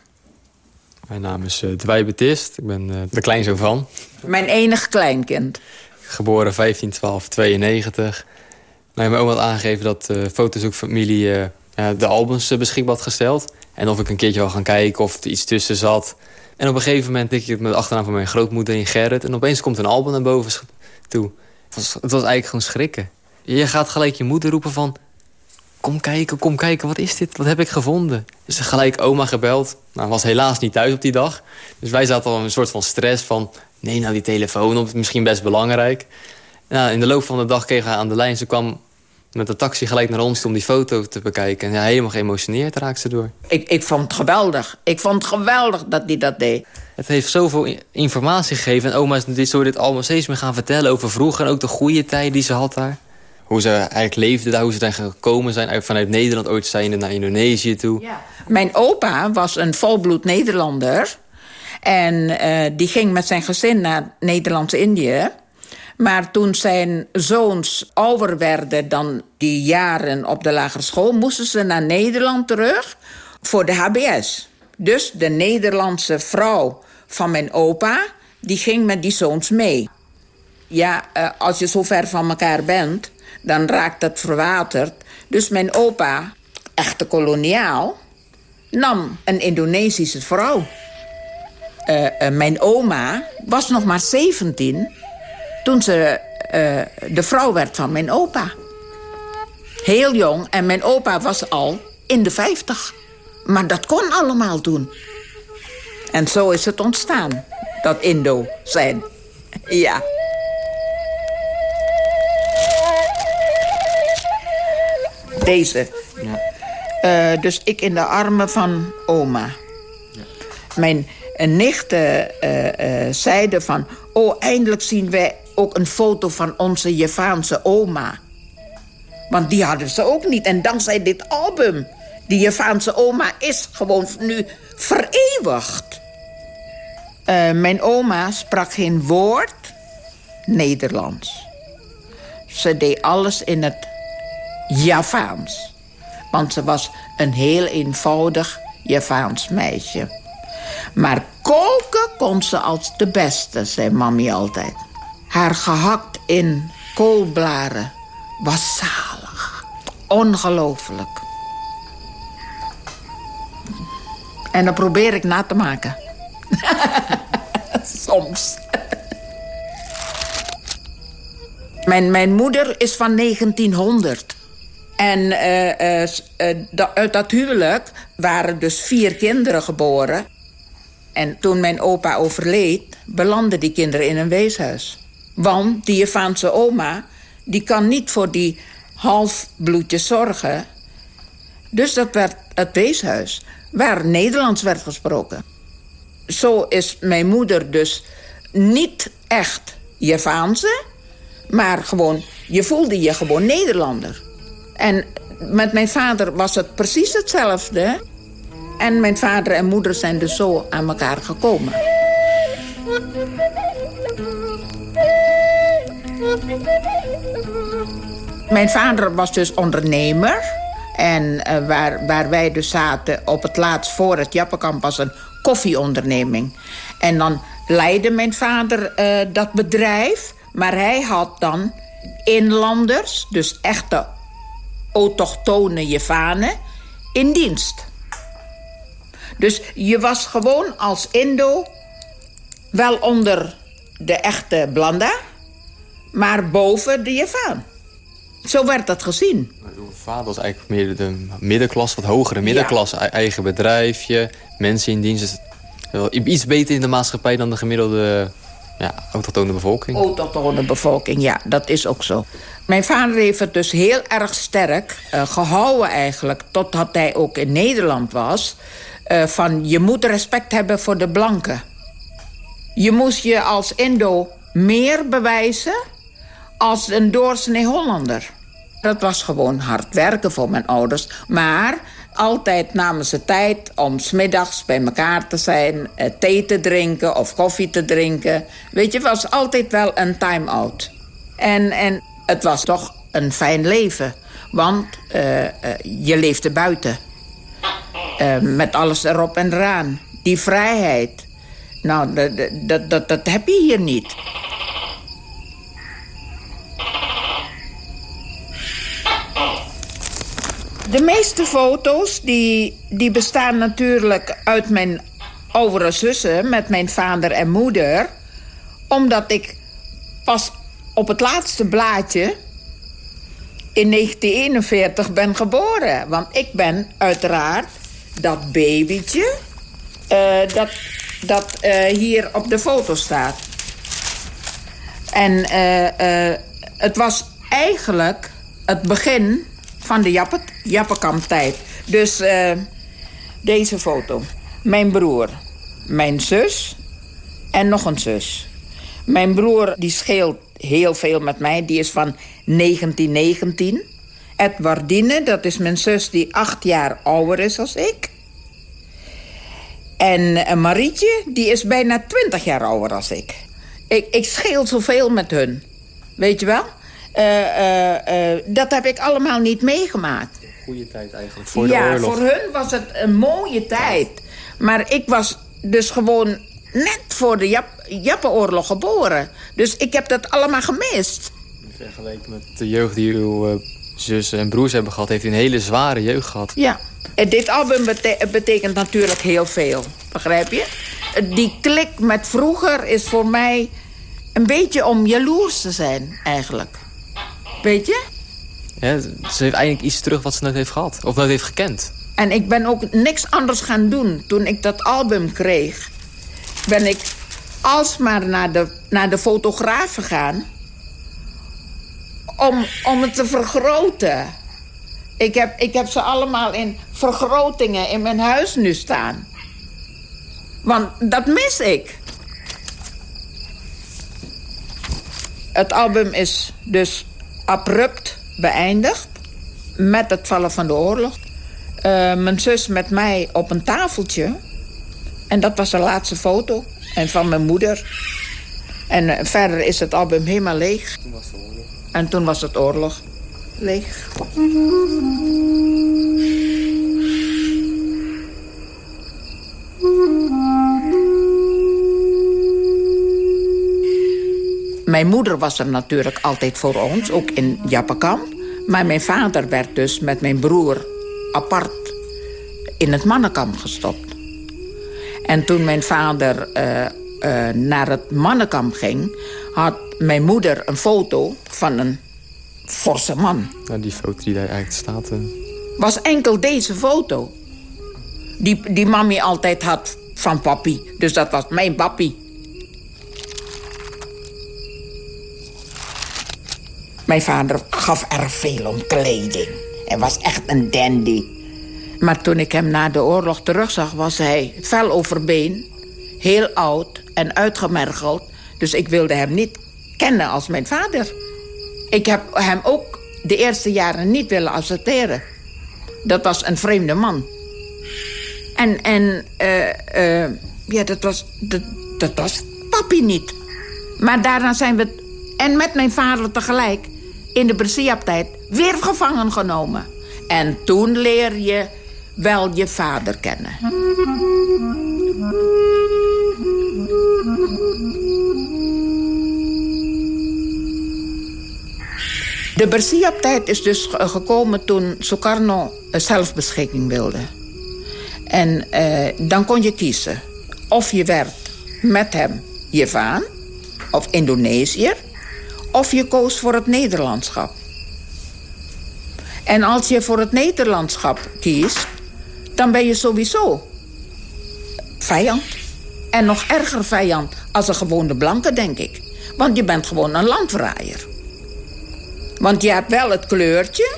Mijn naam is uh, Dwight Betist, ik ben uh, de kleinzoon van. Mijn enig kleinkind. Geboren 15 12 92. Mijn oom had aangegeven dat de uh, fotozoekfamilie uh, de albums beschikbaar had gesteld. En of ik een keertje wil gaan kijken of er iets tussen zat. En op een gegeven moment tik ik met de achternaam van mijn grootmoeder in Gerrit. En opeens komt een album naar boven toe. Het was, het was eigenlijk gewoon schrikken. Je gaat gelijk je moeder roepen van... Kom kijken, kom kijken, wat is dit? Wat heb ik gevonden? Dus gelijk oma gebeld. Nou, was helaas niet thuis op die dag. Dus wij zaten al in een soort van stress van... Nee, nou die telefoon misschien best belangrijk. Nou, in de loop van de dag kreeg hij aan de lijn. Ze kwam met de taxi gelijk naar ons om die foto te bekijken. En ja, helemaal geëmotioneerd raakte ze door. Ik, ik vond het geweldig. Ik vond het geweldig dat hij dat deed. Het heeft zoveel informatie gegeven. En oma is dit, zo dit allemaal steeds meer gaan vertellen over vroeger... en ook de goede tijd die ze had daar. Hoe ze eigenlijk leefde daar, hoe ze daar gekomen zijn. Vanuit Nederland ooit zijnde naar Indonesië toe. Ja. Mijn opa was een volbloed Nederlander. En uh, die ging met zijn gezin naar Nederlands-Indië. Maar toen zijn zoons ouder werden dan die jaren op de lagere school... moesten ze naar Nederland terug voor de HBS. Dus de Nederlandse vrouw van mijn opa... die ging met die zoons mee. Ja, uh, als je zo ver van elkaar bent, dan raakt het verwaterd. Dus mijn opa, echte koloniaal, nam een Indonesische vrouw. Uh, uh, mijn oma was nog maar 17 toen ze uh, de vrouw werd van mijn opa. Heel jong en mijn opa was al in de 50. Maar dat kon allemaal toen. En zo is het ontstaan, dat Indo zijn. Ja. Deze. Ja. Uh, dus ik in de armen van oma. Ja. Mijn nichten uh, uh, zeiden van... oh, eindelijk zien wij ook een foto van onze Javaanse oma. Want die hadden ze ook niet. En dankzij dit album... die Javaanse oma is gewoon nu vereeuwigd. mijn oma sprak geen woord Nederlands. Ze deed alles in het Javaans. Want ze was een heel eenvoudig Javaans meisje. Maar koken kon ze als de beste, zei mami altijd. Haar gehakt in koolblaren was zalig. Ongelooflijk. En dat probeer ik na te maken. Soms. mijn, mijn moeder is van 1900. En uh, uh, uit dat huwelijk waren dus vier kinderen geboren. En toen mijn opa overleed, belanden die kinderen in een weeshuis. Want die Javaanse oma, die kan niet voor die halfbloedjes zorgen. Dus dat werd het weeshuis, waar Nederlands werd gesproken. Zo is mijn moeder dus niet echt Javaanse... maar gewoon, je voelde je gewoon Nederlander. En met mijn vader was het precies hetzelfde... En mijn vader en moeder zijn dus zo aan elkaar gekomen. Mijn vader was dus ondernemer. En uh, waar, waar wij dus zaten op het laatst voor het Jappenkamp was een koffieonderneming. En dan leidde mijn vader uh, dat bedrijf. Maar hij had dan inlanders, dus echte autochtone Javanen, in dienst. Dus je was gewoon als Indo wel onder de echte Blanda, maar boven de Javaan. Zo werd dat gezien. Uw vader was eigenlijk meer de middenklasse, wat hogere middenklasse. Eigen bedrijfje, mensen in dienst. Dus iets beter in de maatschappij dan de gemiddelde ja, autochtone bevolking. Autochtone bevolking, ja, dat is ook zo. Mijn vader heeft het dus heel erg sterk uh, gehouden eigenlijk... totdat hij ook in Nederland was... Uh, van je moet respect hebben voor de blanken. Je moest je als Indo meer bewijzen als een doorsnee Hollander. Dat was gewoon hard werken voor mijn ouders. Maar altijd namen ze tijd om smiddags bij elkaar te zijn... Eh, thee te drinken of koffie te drinken. Weet je, het was altijd wel een time-out. En, en het was toch een fijn leven. Want uh, uh, je leefde buiten. Met alles erop en eraan. Die vrijheid. Nou, dat, dat, dat, dat heb je hier niet. De meeste foto's die, die bestaan natuurlijk uit mijn oudere zussen... met mijn vader en moeder. Omdat ik pas op het laatste blaadje in 1941 ben geboren. Want ik ben uiteraard dat babytje... Uh, dat, dat uh, hier op de foto staat. En uh, Het was eigenlijk het begin van de Jappe, Jappenkamp-tijd. Dus uh, deze foto. Mijn broer, mijn zus en nog een zus. Mijn broer die scheelt heel veel met mij. Die is van 1919. Edwardine, dat is mijn zus die acht jaar ouder is als ik. En Marietje, die is bijna twintig jaar ouder als ik. Ik, ik scheel zoveel met hun. Weet je wel? Uh, uh, uh, dat heb ik allemaal niet meegemaakt. Goede tijd eigenlijk, voor de ja, oorlog. voor hun was het een mooie tijd. Maar ik was dus gewoon net voor de Jap Jappenoorlog geboren. Dus ik heb dat allemaal gemist. Vergeleken met de jeugd die uw zussen en broers hebben gehad... heeft u een hele zware jeugd gehad. Ja, en dit album bete betekent natuurlijk heel veel. Begrijp je? Die klik met vroeger is voor mij een beetje om jaloers te zijn, eigenlijk. Weet je? Ja, ze heeft eigenlijk iets terug wat ze nooit heeft gehad. Of nooit heeft gekend. En ik ben ook niks anders gaan doen. Toen ik dat album kreeg, ben ik alsmaar naar de, naar de fotograaf gegaan... Om, om het te vergroten. Ik heb, ik heb ze allemaal in vergrotingen in mijn huis nu staan. Want dat mis ik. Het album is dus abrupt beëindigd. Met het vallen van de oorlog. Uh, mijn zus met mij op een tafeltje. En dat was de laatste foto. En van mijn moeder. En uh, verder is het album helemaal leeg. Toen was het oorlog. En toen was het oorlog. Leeg. Mijn moeder was er natuurlijk altijd voor ons, ook in Jappenkamp. Maar mijn vader werd dus met mijn broer apart in het mannenkamp gestopt. En toen mijn vader uh, uh, naar het mannenkamp ging... had mijn moeder een foto van een forse man. Nou, die foto die daar eigenlijk staat... Uh... Was enkel deze foto. Die, die mami altijd had van papi. Dus dat was mijn papi. Mijn vader gaf erg veel om kleding. Hij was echt een dandy. Maar toen ik hem na de oorlog terugzag, was hij fel overbeen. Heel oud en uitgemergeld. Dus ik wilde hem niet kennen als mijn vader. Ik heb hem ook de eerste jaren niet willen accepteren. Dat was een vreemde man. En, en uh, uh, ja, dat was, dat, dat was papi niet. Maar daarna zijn we, en met mijn vader tegelijk... in de Bersiap-tijd weer gevangen genomen. En toen leer je wel je vader kennen. De Bersiap-tijd is dus gekomen toen Sukarno zelfbeschikking wilde. En uh, dan kon je kiezen of je werd met hem Javaan of Indonesiër... of je koos voor het Nederlandschap. En als je voor het Nederlandschap kiest, dan ben je sowieso vijand. En nog erger vijand als een gewone blanke, denk ik. Want je bent gewoon een landverraaier. Want je hebt wel het kleurtje,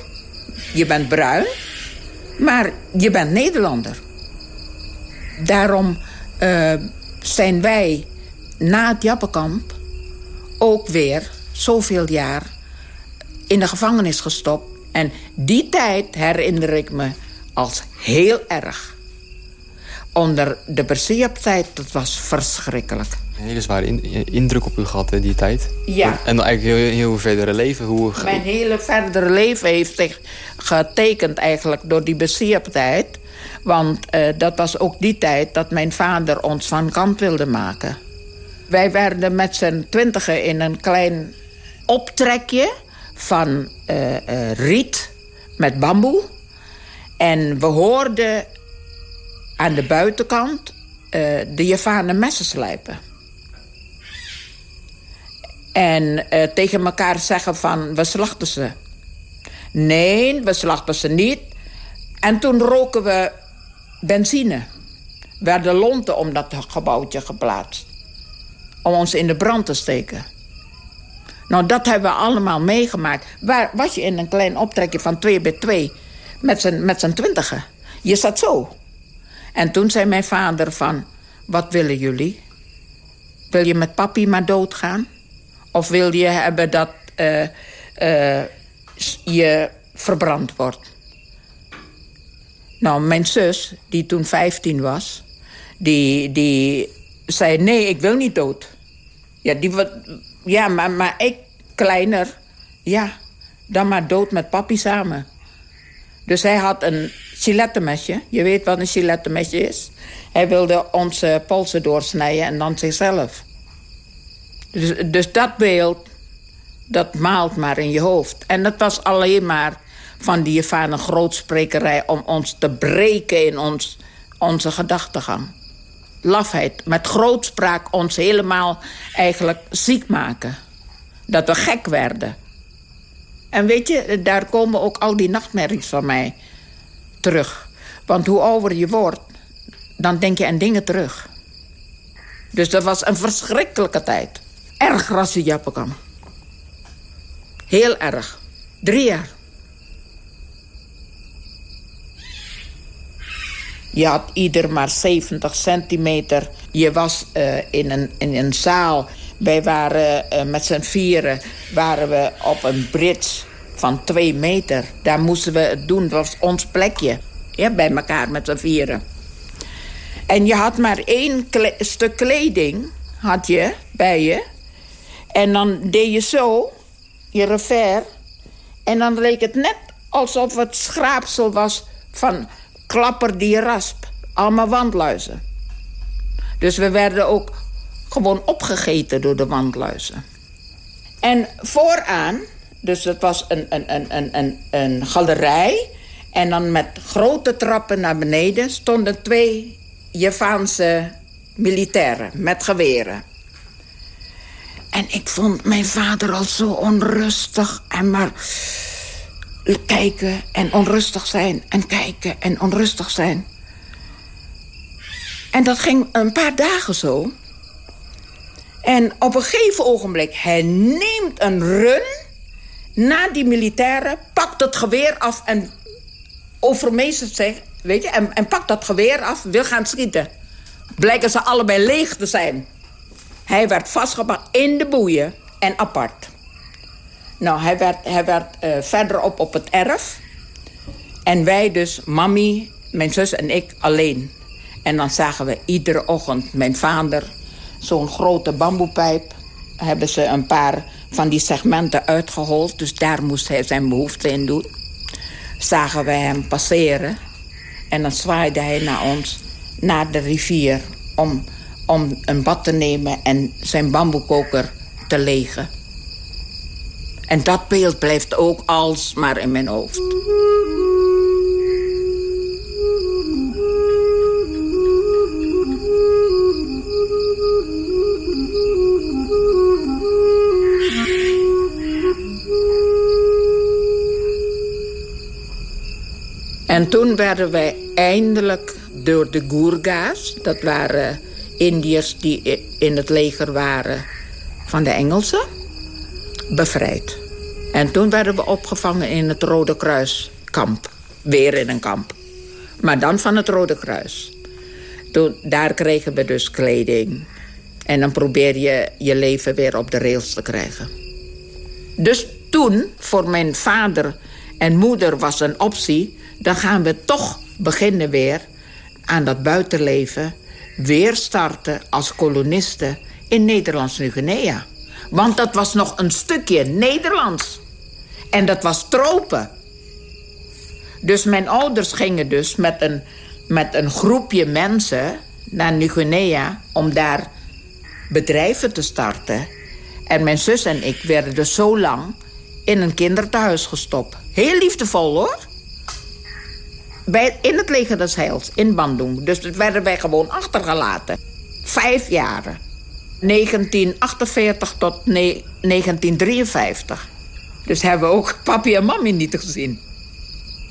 je bent bruin, maar je bent Nederlander. Daarom uh, zijn wij na het Jappenkamp ook weer zoveel jaar in de gevangenis gestopt. En die tijd herinner ik me als heel erg. Onder de Bersiap-tijd, dat was verschrikkelijk. Een hele zware in, indruk op u gehad, hè, die tijd. Ja. En dan eigenlijk heel, heel verdere leven. Hoe... Mijn hele verdere leven heeft zich getekend eigenlijk door die Bersiap-tijd. Want uh, dat was ook die tijd dat mijn vader ons van kant wilde maken. Wij werden met z'n twintigen in een klein optrekje van uh, uh, riet met bamboe. En we hoorden aan de buitenkant de Javanen messen slijpen. En tegen elkaar zeggen van, we slachten ze. Nee, we slachten ze niet. En toen roken we benzine. Werden lonten om dat gebouwtje geplaatst. Om ons in de brand te steken. Nou, dat hebben we allemaal meegemaakt. Waar was je in een klein optrekje van 2 bij 2 met z'n met z'n twintigen? Je zat zo. En toen zei mijn vader van, wat willen jullie? Wil je met papi maar doodgaan? Of wil je hebben dat uh, uh, je verbrand wordt? Nou, mijn zus, die toen 15 was... die, die zei, nee, ik wil niet dood. Ja, die, ja maar, maar ik, kleiner... ja, dan maar dood met papi samen. Dus hij had een silettenmesje. Je weet wat een silettenmesje is. Hij wilde onze polsen doorsnijden en dan zichzelf. Dus, dus dat beeld, dat maalt maar in je hoofd. En dat was alleen maar van die ervaren grootsprekerij... om ons te breken in ons, onze gedachtegang. Lafheid, met grootspraak ons helemaal eigenlijk ziek maken. Dat we gek werden. En weet je, daar komen ook al die nachtmerries van mij terug. Want hoe ouder je wordt, dan denk je aan dingen terug. Dus dat was een verschrikkelijke tijd. Erg rassie. Heel erg. Drie jaar. Je had ieder maar 70 centimeter. Je was uh, in, een, in een zaal. Wij waren uh, met z'n vieren waren we op een brits van twee meter. Daar moesten we het doen. Dat was ons plekje. Ja, bij elkaar met z'n vieren. En je had maar één stuk kleding had je bij je. En dan deed je zo, je revers. En dan leek het net alsof het schraapsel was van klapper die rasp. Allemaal wandluizen. Dus we werden ook gewoon opgegeten door de wandluizen. En vooraan, dus het was een, een, een, een, een, een galerij... en dan met grote trappen naar beneden... stonden twee Javaanse militairen met geweren. En ik vond mijn vader al zo onrustig en maar kijken en onrustig zijn en kijken en onrustig zijn. En dat ging een paar dagen zo. En op een gegeven ogenblik, hij neemt een run naar die militairen, pakt het geweer af en overmeestert zich, weet je, en, en pakt dat geweer af, wil gaan schieten. Blijken ze allebei leeg te zijn. Hij werd vastgepakt in de boeien en apart. Nou, hij werd, hij werd uh, verderop op het erf. En wij dus, mami, mijn zus en ik alleen. En dan zagen we iedere ochtend mijn vader... zo'n grote bamboepijp. Hebben ze een paar van die segmenten uitgehold. Dus daar moest hij zijn behoefte in doen. Zagen we hem passeren. En dan zwaaide hij naar ons, naar de rivier... om om een bad te nemen en zijn bamboekoker te legen. En dat beeld blijft ook alsmaar in mijn hoofd. En toen werden wij eindelijk door de Gurga's... dat waren Indiërs die in het leger waren van de Engelsen bevrijd. En toen werden we opgevangen in het Rode Kruiskamp. Weer in een kamp. Maar dan van het Rode Kruis. Toen, daar kregen we dus kleding. En dan probeer je je leven weer op de rails te krijgen. Dus toen, voor mijn vader en moeder was een optie... dan gaan we toch beginnen weer aan dat buitenleven weer starten als kolonisten in Nederlands-Nieuw-Guinea. Want dat was nog een stukje Nederlands. En dat was tropen. Dus mijn ouders gingen dus met een, met een groepje mensen naar Nieuw-Guinea... om daar bedrijven te starten. En mijn zus en ik werden dus zo lang in een kinderthuis gestopt. Heel liefdevol, hoor. Bij, in het leger des Heils, in Bandung. Dus dat werden wij gewoon achtergelaten. Vijf jaren. 1948 tot 1953. Dus hebben we ook papi en mami niet gezien.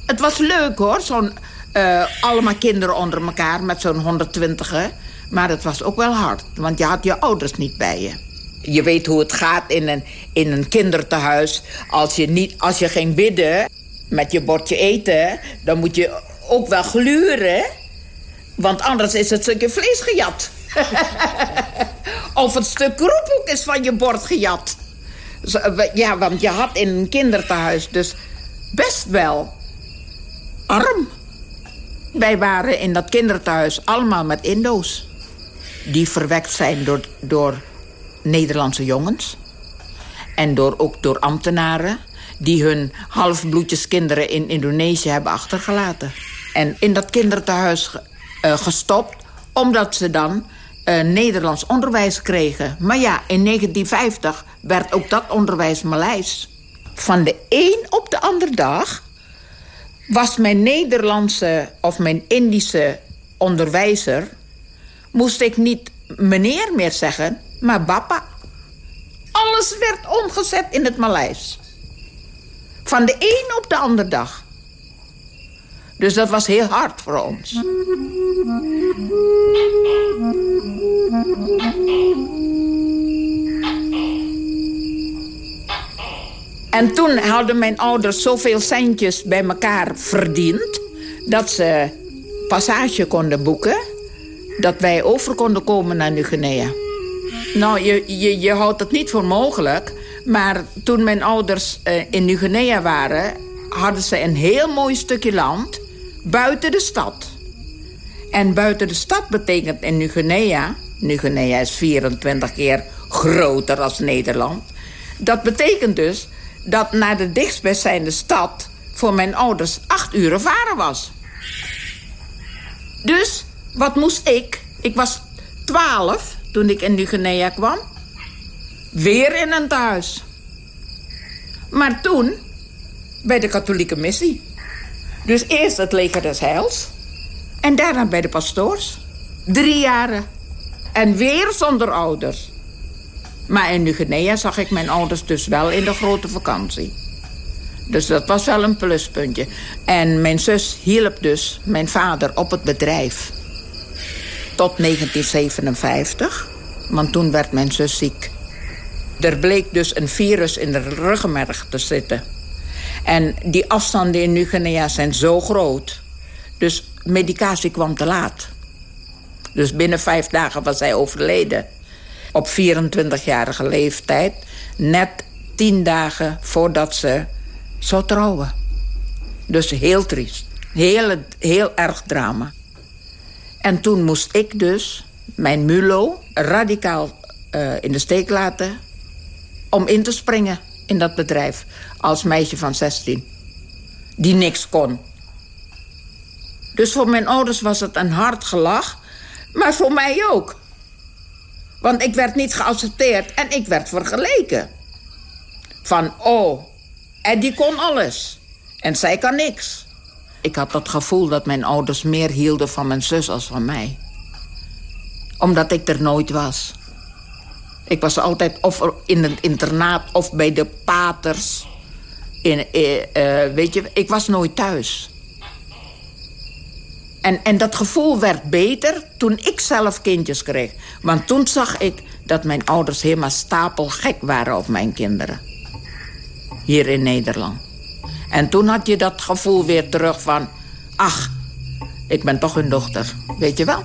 Het was leuk hoor, zo'n uh, allemaal kinderen onder elkaar met zo'n 120. Maar het was ook wel hard, want je had je ouders niet bij je. Je weet hoe het gaat in een, in een kindertehuis. Als je, niet, als je ging bidden met je bordje eten... dan moet je ook wel gluren. Want anders is het stukje vlees gejat. of het stuk kroephoek is van je bord gejat. Ja, want je had in een kindertehuis dus best wel arm. Wij waren in dat kinderthuis allemaal met Indo's. Die verwekt zijn door, door Nederlandse jongens. En door, ook door ambtenaren die hun halfbloedjes kinderen in Indonesië hebben achtergelaten. En in dat kinderthuis uh, gestopt, omdat ze dan uh, Nederlands onderwijs kregen. Maar ja, in 1950 werd ook dat onderwijs Maleis. Van de een op de andere dag was mijn Nederlandse of mijn Indische onderwijzer... moest ik niet meneer meer zeggen, maar papa. Alles werd omgezet in het Maleis. Van de een op de andere dag. Dus dat was heel hard voor ons. En toen hadden mijn ouders zoveel centjes bij elkaar verdiend... dat ze passage konden boeken... dat wij over konden komen naar Nieuw-Guinea. Nou, je, je, je houdt het niet voor mogelijk... maar toen mijn ouders uh, in Nieuw-Guinea waren... hadden ze een heel mooi stukje land buiten de stad. En buiten de stad betekent in Nieuw-Guinea... Is 24 keer groter als Nederland... dat betekent dus dat naar de dichtstbijzijnde stad... voor mijn ouders acht uur varen was. Dus, wat moest ik? Ik was twaalf toen ik in Nieuw-Guinea kwam. Weer in een thuis. Maar toen bij de katholieke missie. Dus eerst het leger des heils. En daarna bij de pastoors. Drie jaren. En weer zonder ouders. Maar in Nieuw-Guinea zag ik mijn ouders dus wel in de grote vakantie. Dus dat was wel een pluspuntje. En mijn zus hielp dus mijn vader op het bedrijf. Tot 1957. Want toen werd mijn zus ziek. Er bleek dus een virus in de ruggenmerg te zitten. En die afstanden in Nieuw-Guinea zijn zo groot. Dus medicatie kwam te laat. Dus binnen vijf dagen was zij overleden op 24-jarige leeftijd. Net tien dagen voordat ze zou trouwen. Dus heel triest. Heel, heel erg drama. En toen moest ik dus mijn mulo radicaal uh, in de steek laten... om in te springen in dat bedrijf als meisje van 16. Die niks kon. Dus voor mijn ouders was het een hard gelach, maar voor mij ook. Want ik werd niet geaccepteerd en ik werd vergeleken. Van, oh, en die kon alles. En zij kan niks. Ik had het gevoel dat mijn ouders meer hielden van mijn zus als van mij. Omdat ik er nooit was. Ik was altijd of in het internaat of bij de paters. In, eh, eh, weet je, ik was nooit thuis. En, en dat gevoel werd beter toen ik zelf kindjes kreeg. Want toen zag ik dat mijn ouders helemaal stapelgek waren op mijn kinderen. Hier in Nederland. En toen had je dat gevoel weer terug van... ach, ik ben toch hun dochter. Weet je wel?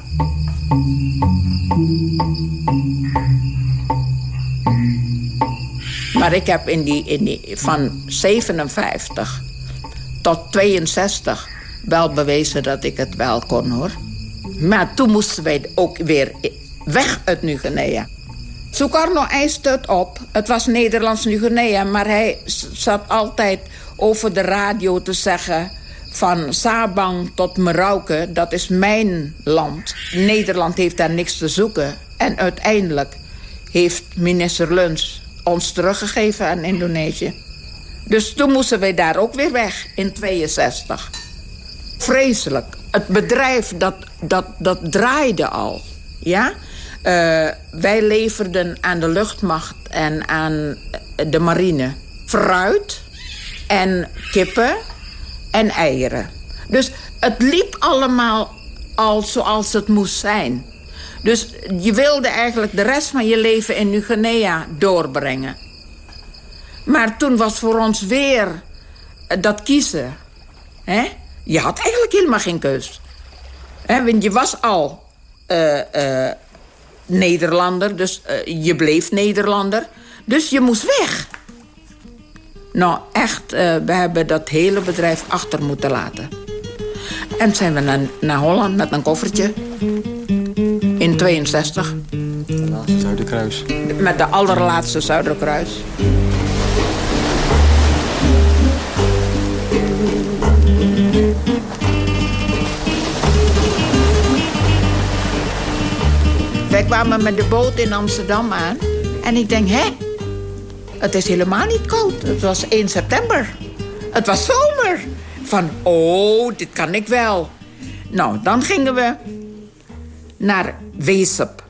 Maar ik heb in die, in die, van 57 tot 62 wel bewezen dat ik het wel kon, hoor. Maar toen moesten wij ook weer weg uit Nieuw-Guinea. Sukarno eiste het op. Het was Nederlands Nieuw-Guinea, maar hij zat altijd over de radio te zeggen... van Sabang tot Merauke, dat is mijn land. Nederland heeft daar niks te zoeken. En uiteindelijk heeft minister Luns ons teruggegeven aan Indonesië. Dus toen moesten wij daar ook weer weg, in 62. Vreselijk. Het bedrijf, dat, dat, dat draaide al. Ja? Uh, wij leverden aan de luchtmacht en aan de marine fruit en kippen en eieren. Dus het liep allemaal al zoals het moest zijn. Dus je wilde eigenlijk de rest van je leven in Nieuw-Guinea doorbrengen. Maar toen was voor ons weer eh, dat kiezen. Je had eigenlijk helemaal geen keus. Je was al uh, uh, Nederlander, dus uh, je bleef Nederlander. Dus je moest weg. Nou, echt, we hebben dat hele bedrijf achter moeten laten. En zijn we naar, naar Holland met een koffertje. In 62. Zuiderkruis. Met de allerlaatste Zuiderkruis. Wij kwamen met de boot in Amsterdam aan. En ik denk, hè? Het is helemaal niet koud. Het was 1 september. Het was zomer. Van, oh, dit kan ik wel. Nou, dan gingen we naar Weesp.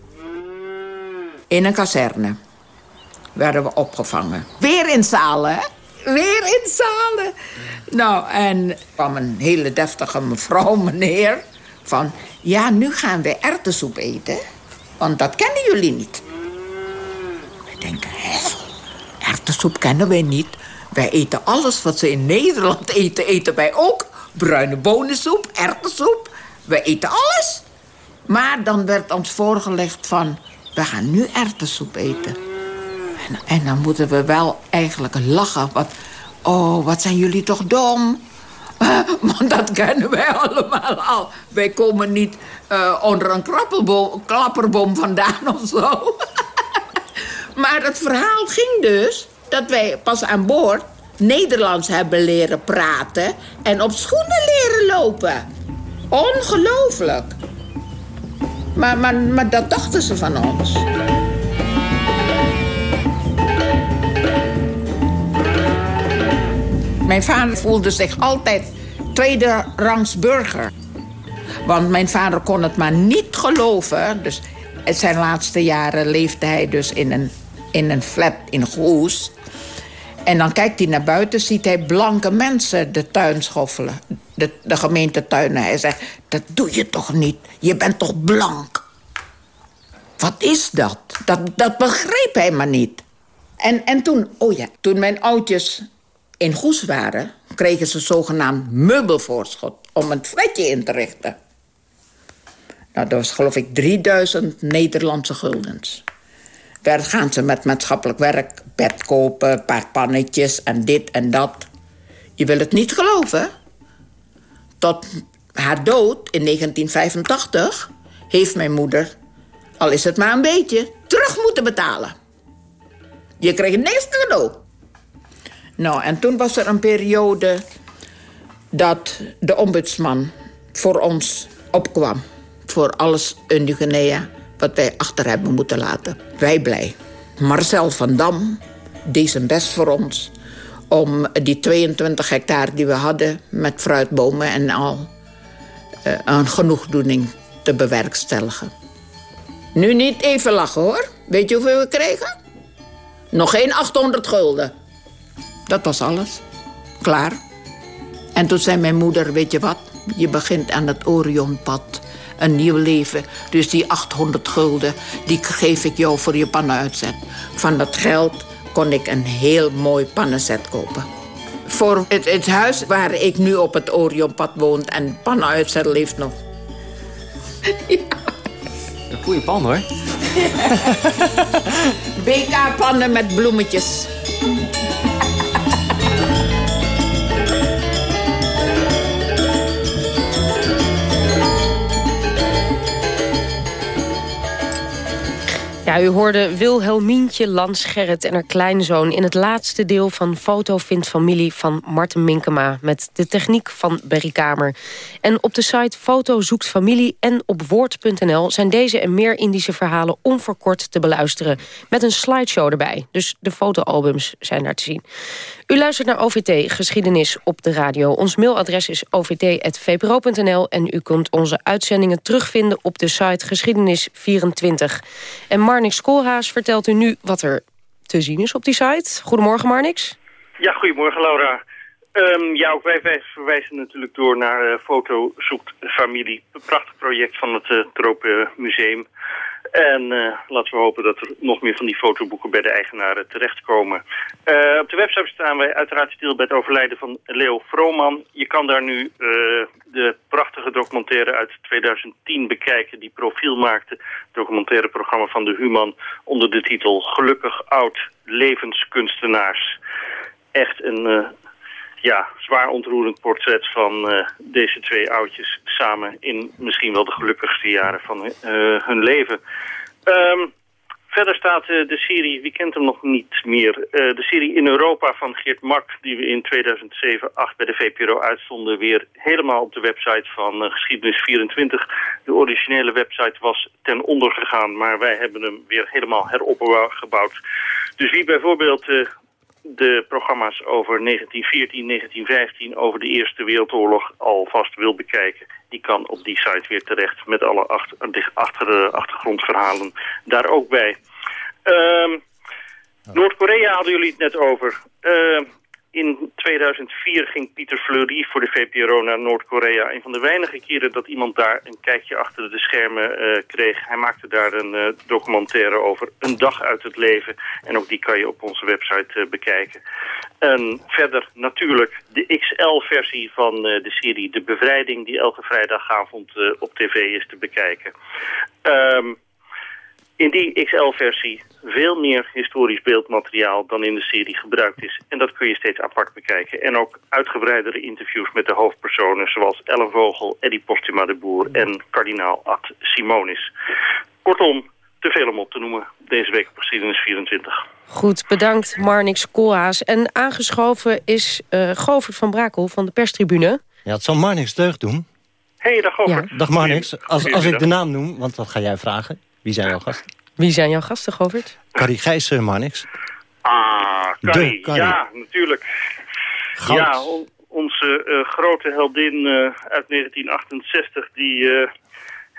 In een kazerne. Werden we opgevangen. Weer in zalen, hè? Weer in zalen. Nou, en kwam een hele deftige mevrouw, meneer... van, ja, nu gaan we erwtensoep eten... Want dat kennen jullie niet. We denken, hè? Erwtensoep kennen wij niet. Wij eten alles wat ze in Nederland eten, eten wij ook. Bruine bonensoep, erwtensoep. We eten alles. Maar dan werd ons voorgelegd van... we gaan nu erwtensoep eten. En, dan moeten we wel eigenlijk lachen. Want, oh, wat zijn jullie toch dom. Want dat kennen wij allemaal al. Wij komen niet uh, onder een klapperboom vandaan of zo. maar het verhaal ging dus dat wij pas aan boord Nederlands hebben leren praten... en op schoenen leren lopen. Ongelooflijk. Maar, maar, maar dat dachten ze van ons. Mijn vader voelde zich altijd tweede rangs burger. Want mijn vader kon het maar niet geloven. Dus in zijn laatste jaren leefde hij dus in een, in een flat in Goes. En dan kijkt hij naar buiten, ziet hij blanke mensen de tuin schoffelen. De, de gemeentetuinen. Hij zegt, dat doe je toch niet? Je bent toch blank? Wat is dat? Dat, dat begreep hij maar niet. En, en toen, oh ja, toen mijn oudjes in Goes waren... kregen ze zogenaamd meubelvoorschot om een flatje in te richten. Nou, dat was geloof ik 3000 Nederlandse guldens. Daar gaan ze met maatschappelijk werk, bed kopen, een paar pannetjes en dit en dat. Je wil het niet geloven. Tot haar dood in 1985 heeft mijn moeder, al is het maar een beetje, terug moeten betalen. Je kreeg niks cadeau. Nou, en toen was er een periode dat de ombudsman voor ons opkwam. Voor alles in Guinea wat wij achter hebben moeten laten. Wij blij. Marcel van Dam deed zijn best voor ons... om die 22 hectare die we hadden met fruitbomen en al... Een genoegdoening te bewerkstelligen. Nu niet even lachen, hoor. Weet je hoeveel we kregen? Nog geen 800 gulden. Dat was alles. Klaar. En toen zei mijn moeder, weet je wat? Je begint aan het Orionpad. Een nieuw leven. Dus die 800 gulden, die geef ik jou voor je pannenuitzet. Van dat geld kon ik een heel mooi pannenzet kopen. Voor het, het huis waar ik nu op het Orionpad woon en pannenuitzet leeft nog. ja. Een goede pan hoor. BK-pannen met bloemetjes. Ja, u hoorde Wilhelmientje Lansgerrit en haar kleinzoon... in het laatste deel van Foto vindt familie van Marten Minkema... met de techniek van Berry Kamer. En op de site Foto zoekt familie en op woord.nl... zijn deze en meer Indische verhalen onverkort te beluisteren... met een slideshow erbij. Dus de fotoalbums zijn daar te zien. U luistert naar OVT Geschiedenis op de radio. Ons mailadres is ovt.vpro.nl... en u kunt onze uitzendingen terugvinden op de site Geschiedenis24. En Marnix Koolhaas vertelt u nu wat er te zien is op die site. Goedemorgen, Marnix. Ja, goedemorgen, Laura. Um, ja, ook wij, wij, verwijzen natuurlijk door naar uh, Foto Zoekt Familie. Een prachtig project van het uh, Tropenmuseum. En uh, laten we hopen dat er nog meer van die fotoboeken bij de eigenaren terechtkomen. Uh, op de website staan wij uiteraard stil bij het overlijden van Leo Vrooman. Je kan daar nu uh, de prachtige documentaire uit 2010 bekijken... die profiel maakte, documentaire programma van de Human... onder de titel Gelukkig Oud Levenskunstenaars. Echt een ja, zwaar ontroerend portret van uh, deze twee oudjes samen in misschien wel de gelukkigste jaren van uh, hun leven. Um, verder staat uh, de serie, wie kent hem nog niet meer, de serie In Europa van Geert Mak, die we in 2007-2008 bij de VPRO uitzonden, weer helemaal op de website van Geschiedenis24. De originele website was ten onder gegaan, maar wij hebben hem weer helemaal heropgebouwd. Dus wie bijvoorbeeld de programma's over 1914, 1915, over de Eerste Wereldoorlog alvast wil bekijken, die kan op die site weer terecht met alle achter, achter, achtergrondverhalen daar ook bij. Uh, Noord-Korea hadden jullie het net over. Uh, in 2004 ging Pieter Fleury voor de VPRO naar Noord-Korea. Een van de weinige keren dat iemand daar een kijkje achter de schermen uh, kreeg. Hij maakte daar een uh, documentaire over een dag uit het leven. En ook die kan je op onze website uh, bekijken. En verder natuurlijk de XL-versie van de serie De Bevrijding... die elke vrijdagavond op tv is te bekijken. Um, in die XL-versie veel meer historisch beeldmateriaal dan in de serie gebruikt is. En dat kun je steeds apart bekijken. En ook uitgebreidere interviews met de hoofdpersonen... zoals Ellen Vogel, Eddie Postuma de Boer en kardinaal Ad Simonis. Kortom, te veel om op te noemen deze week op Geschiedenis 24. Goed, bedankt Marnix Koolhaas. En aangeschoven is uh, Govert van Brakel van de perstribune. Ja, het zal Marnix deugd doen. hey, dag Govert. Ja. Dag Marnix. Als, als ik de naam noem, want dat ga jij vragen... Wie zijn jouw gasten? Wie zijn jouw gasten, Govert? Carrie Gijssen, Marnix. Ah, Carrie, ja, natuurlijk. Goud. Ja, onze uh, grote heldin uh, uit 1968... die uh,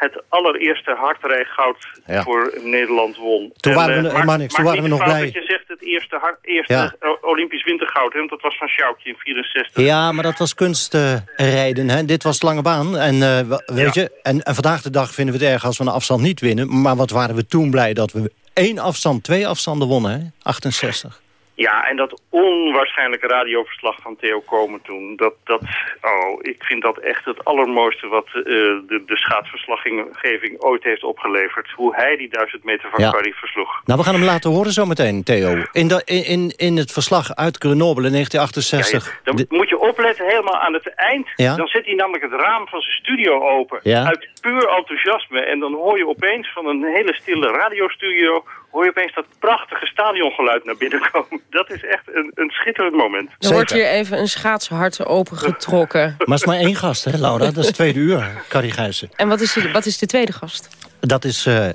het allereerste hardrijgoud ja. voor Nederland won. Toen waren we, en, Marnix, toen waren we nog blij. dat je zegt het eerste, hard, eerste ja. Olympisch wintergoud. Hè, want dat was van Sjoukje in 64. Ja, maar dat was kunstrijden. Hè. Dit was lange baan. En, weet ja. je, en, en vandaag de dag vinden we het erg als we een afstand niet winnen. Maar wat waren we toen blij dat we één afstand, twee afstanden wonnen. Hè? 68. Ja, en dat onwaarschijnlijke radioverslag van Theo Komen toen. Dat, dat, oh, ik vind dat echt het allermooiste wat uh, de, de schaatsverslaggeving ooit heeft opgeleverd. Hoe hij die duizend meter van ja. Carrie versloeg. Nou, we gaan hem laten horen zometeen, Theo. In, de, in, in het verslag uit Grenoble in 1968... Ja, dan de... moet je opletten, helemaal aan het eind. Dan zet hij namelijk het raam van zijn studio open. Uit puur enthousiasme. En dan hoor je opeens van een hele stille radiostudio hoor je opeens dat prachtige stadiongeluid naar binnen komen. Dat is echt een, een schitterend moment. Er wordt hier even een schaatshart opengetrokken. Maar het is maar één gast, hè, Laura? Dat is het tweede uur, Carrie Gijssen. En wat is, de, wat is de tweede gast? Dat is uh, uh,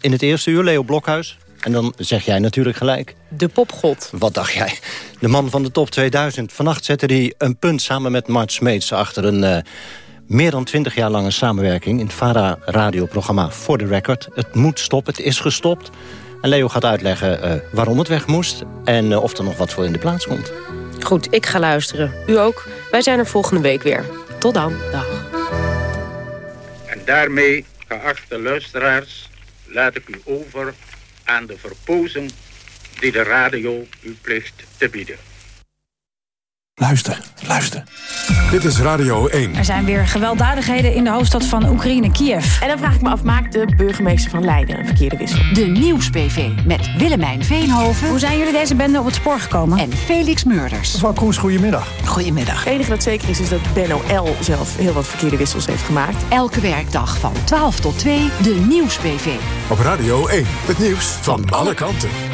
in het eerste uur Leo Blokhuis. En dan zeg jij natuurlijk gelijk... De popgod. Wat dacht jij? De man van de top 2000. Vannacht zette hij een punt samen met Mart Smeets... achter een uh, meer dan twintig jaar lange samenwerking... in het VARA-radioprogramma For The Record. Het moet stoppen, het is gestopt... En Leo gaat uitleggen uh, waarom het weg moest... en uh, of er nog wat voor in de plaats komt. Goed, ik ga luisteren. U ook. Wij zijn er volgende week weer. Tot dan. Dag. En daarmee, geachte luisteraars... laat ik u over aan de verpozing... die de radio u plicht te bieden. Luister, luister. Dit is Radio 1. Er zijn weer gewelddadigheden in de hoofdstad van Oekraïne, Kiev. En dan vraag ik me af, maakt de burgemeester van Leiden een verkeerde wissel? De Nieuws-PV met Willemijn Veenhoven. Hoe zijn jullie deze bende op het spoor gekomen? En Felix Murders. Mevrouw Koens, goedemiddag. Goedemiddag. Het enige dat zeker is, is dat Benno L. zelf heel wat verkeerde wissels heeft gemaakt. Elke werkdag van 12 tot 2, de Nieuws-PV. Op Radio 1, het nieuws van alle kanten.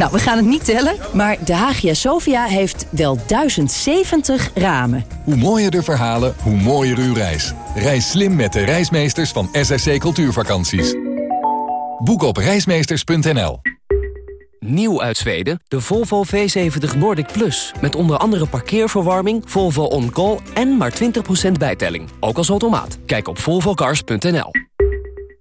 Nou, we gaan het niet tellen, maar de Hagia Sophia heeft wel 1070 ramen. Hoe mooier de verhalen, hoe mooier uw reis. Reis slim met de reismeesters van SRC Cultuurvakanties. Boek op reismeesters.nl Nieuw uit Zweden, de Volvo V70 Nordic Plus. Met onder andere parkeerverwarming, Volvo On Call en maar 20% bijtelling. Ook als automaat. Kijk op volvocars.nl.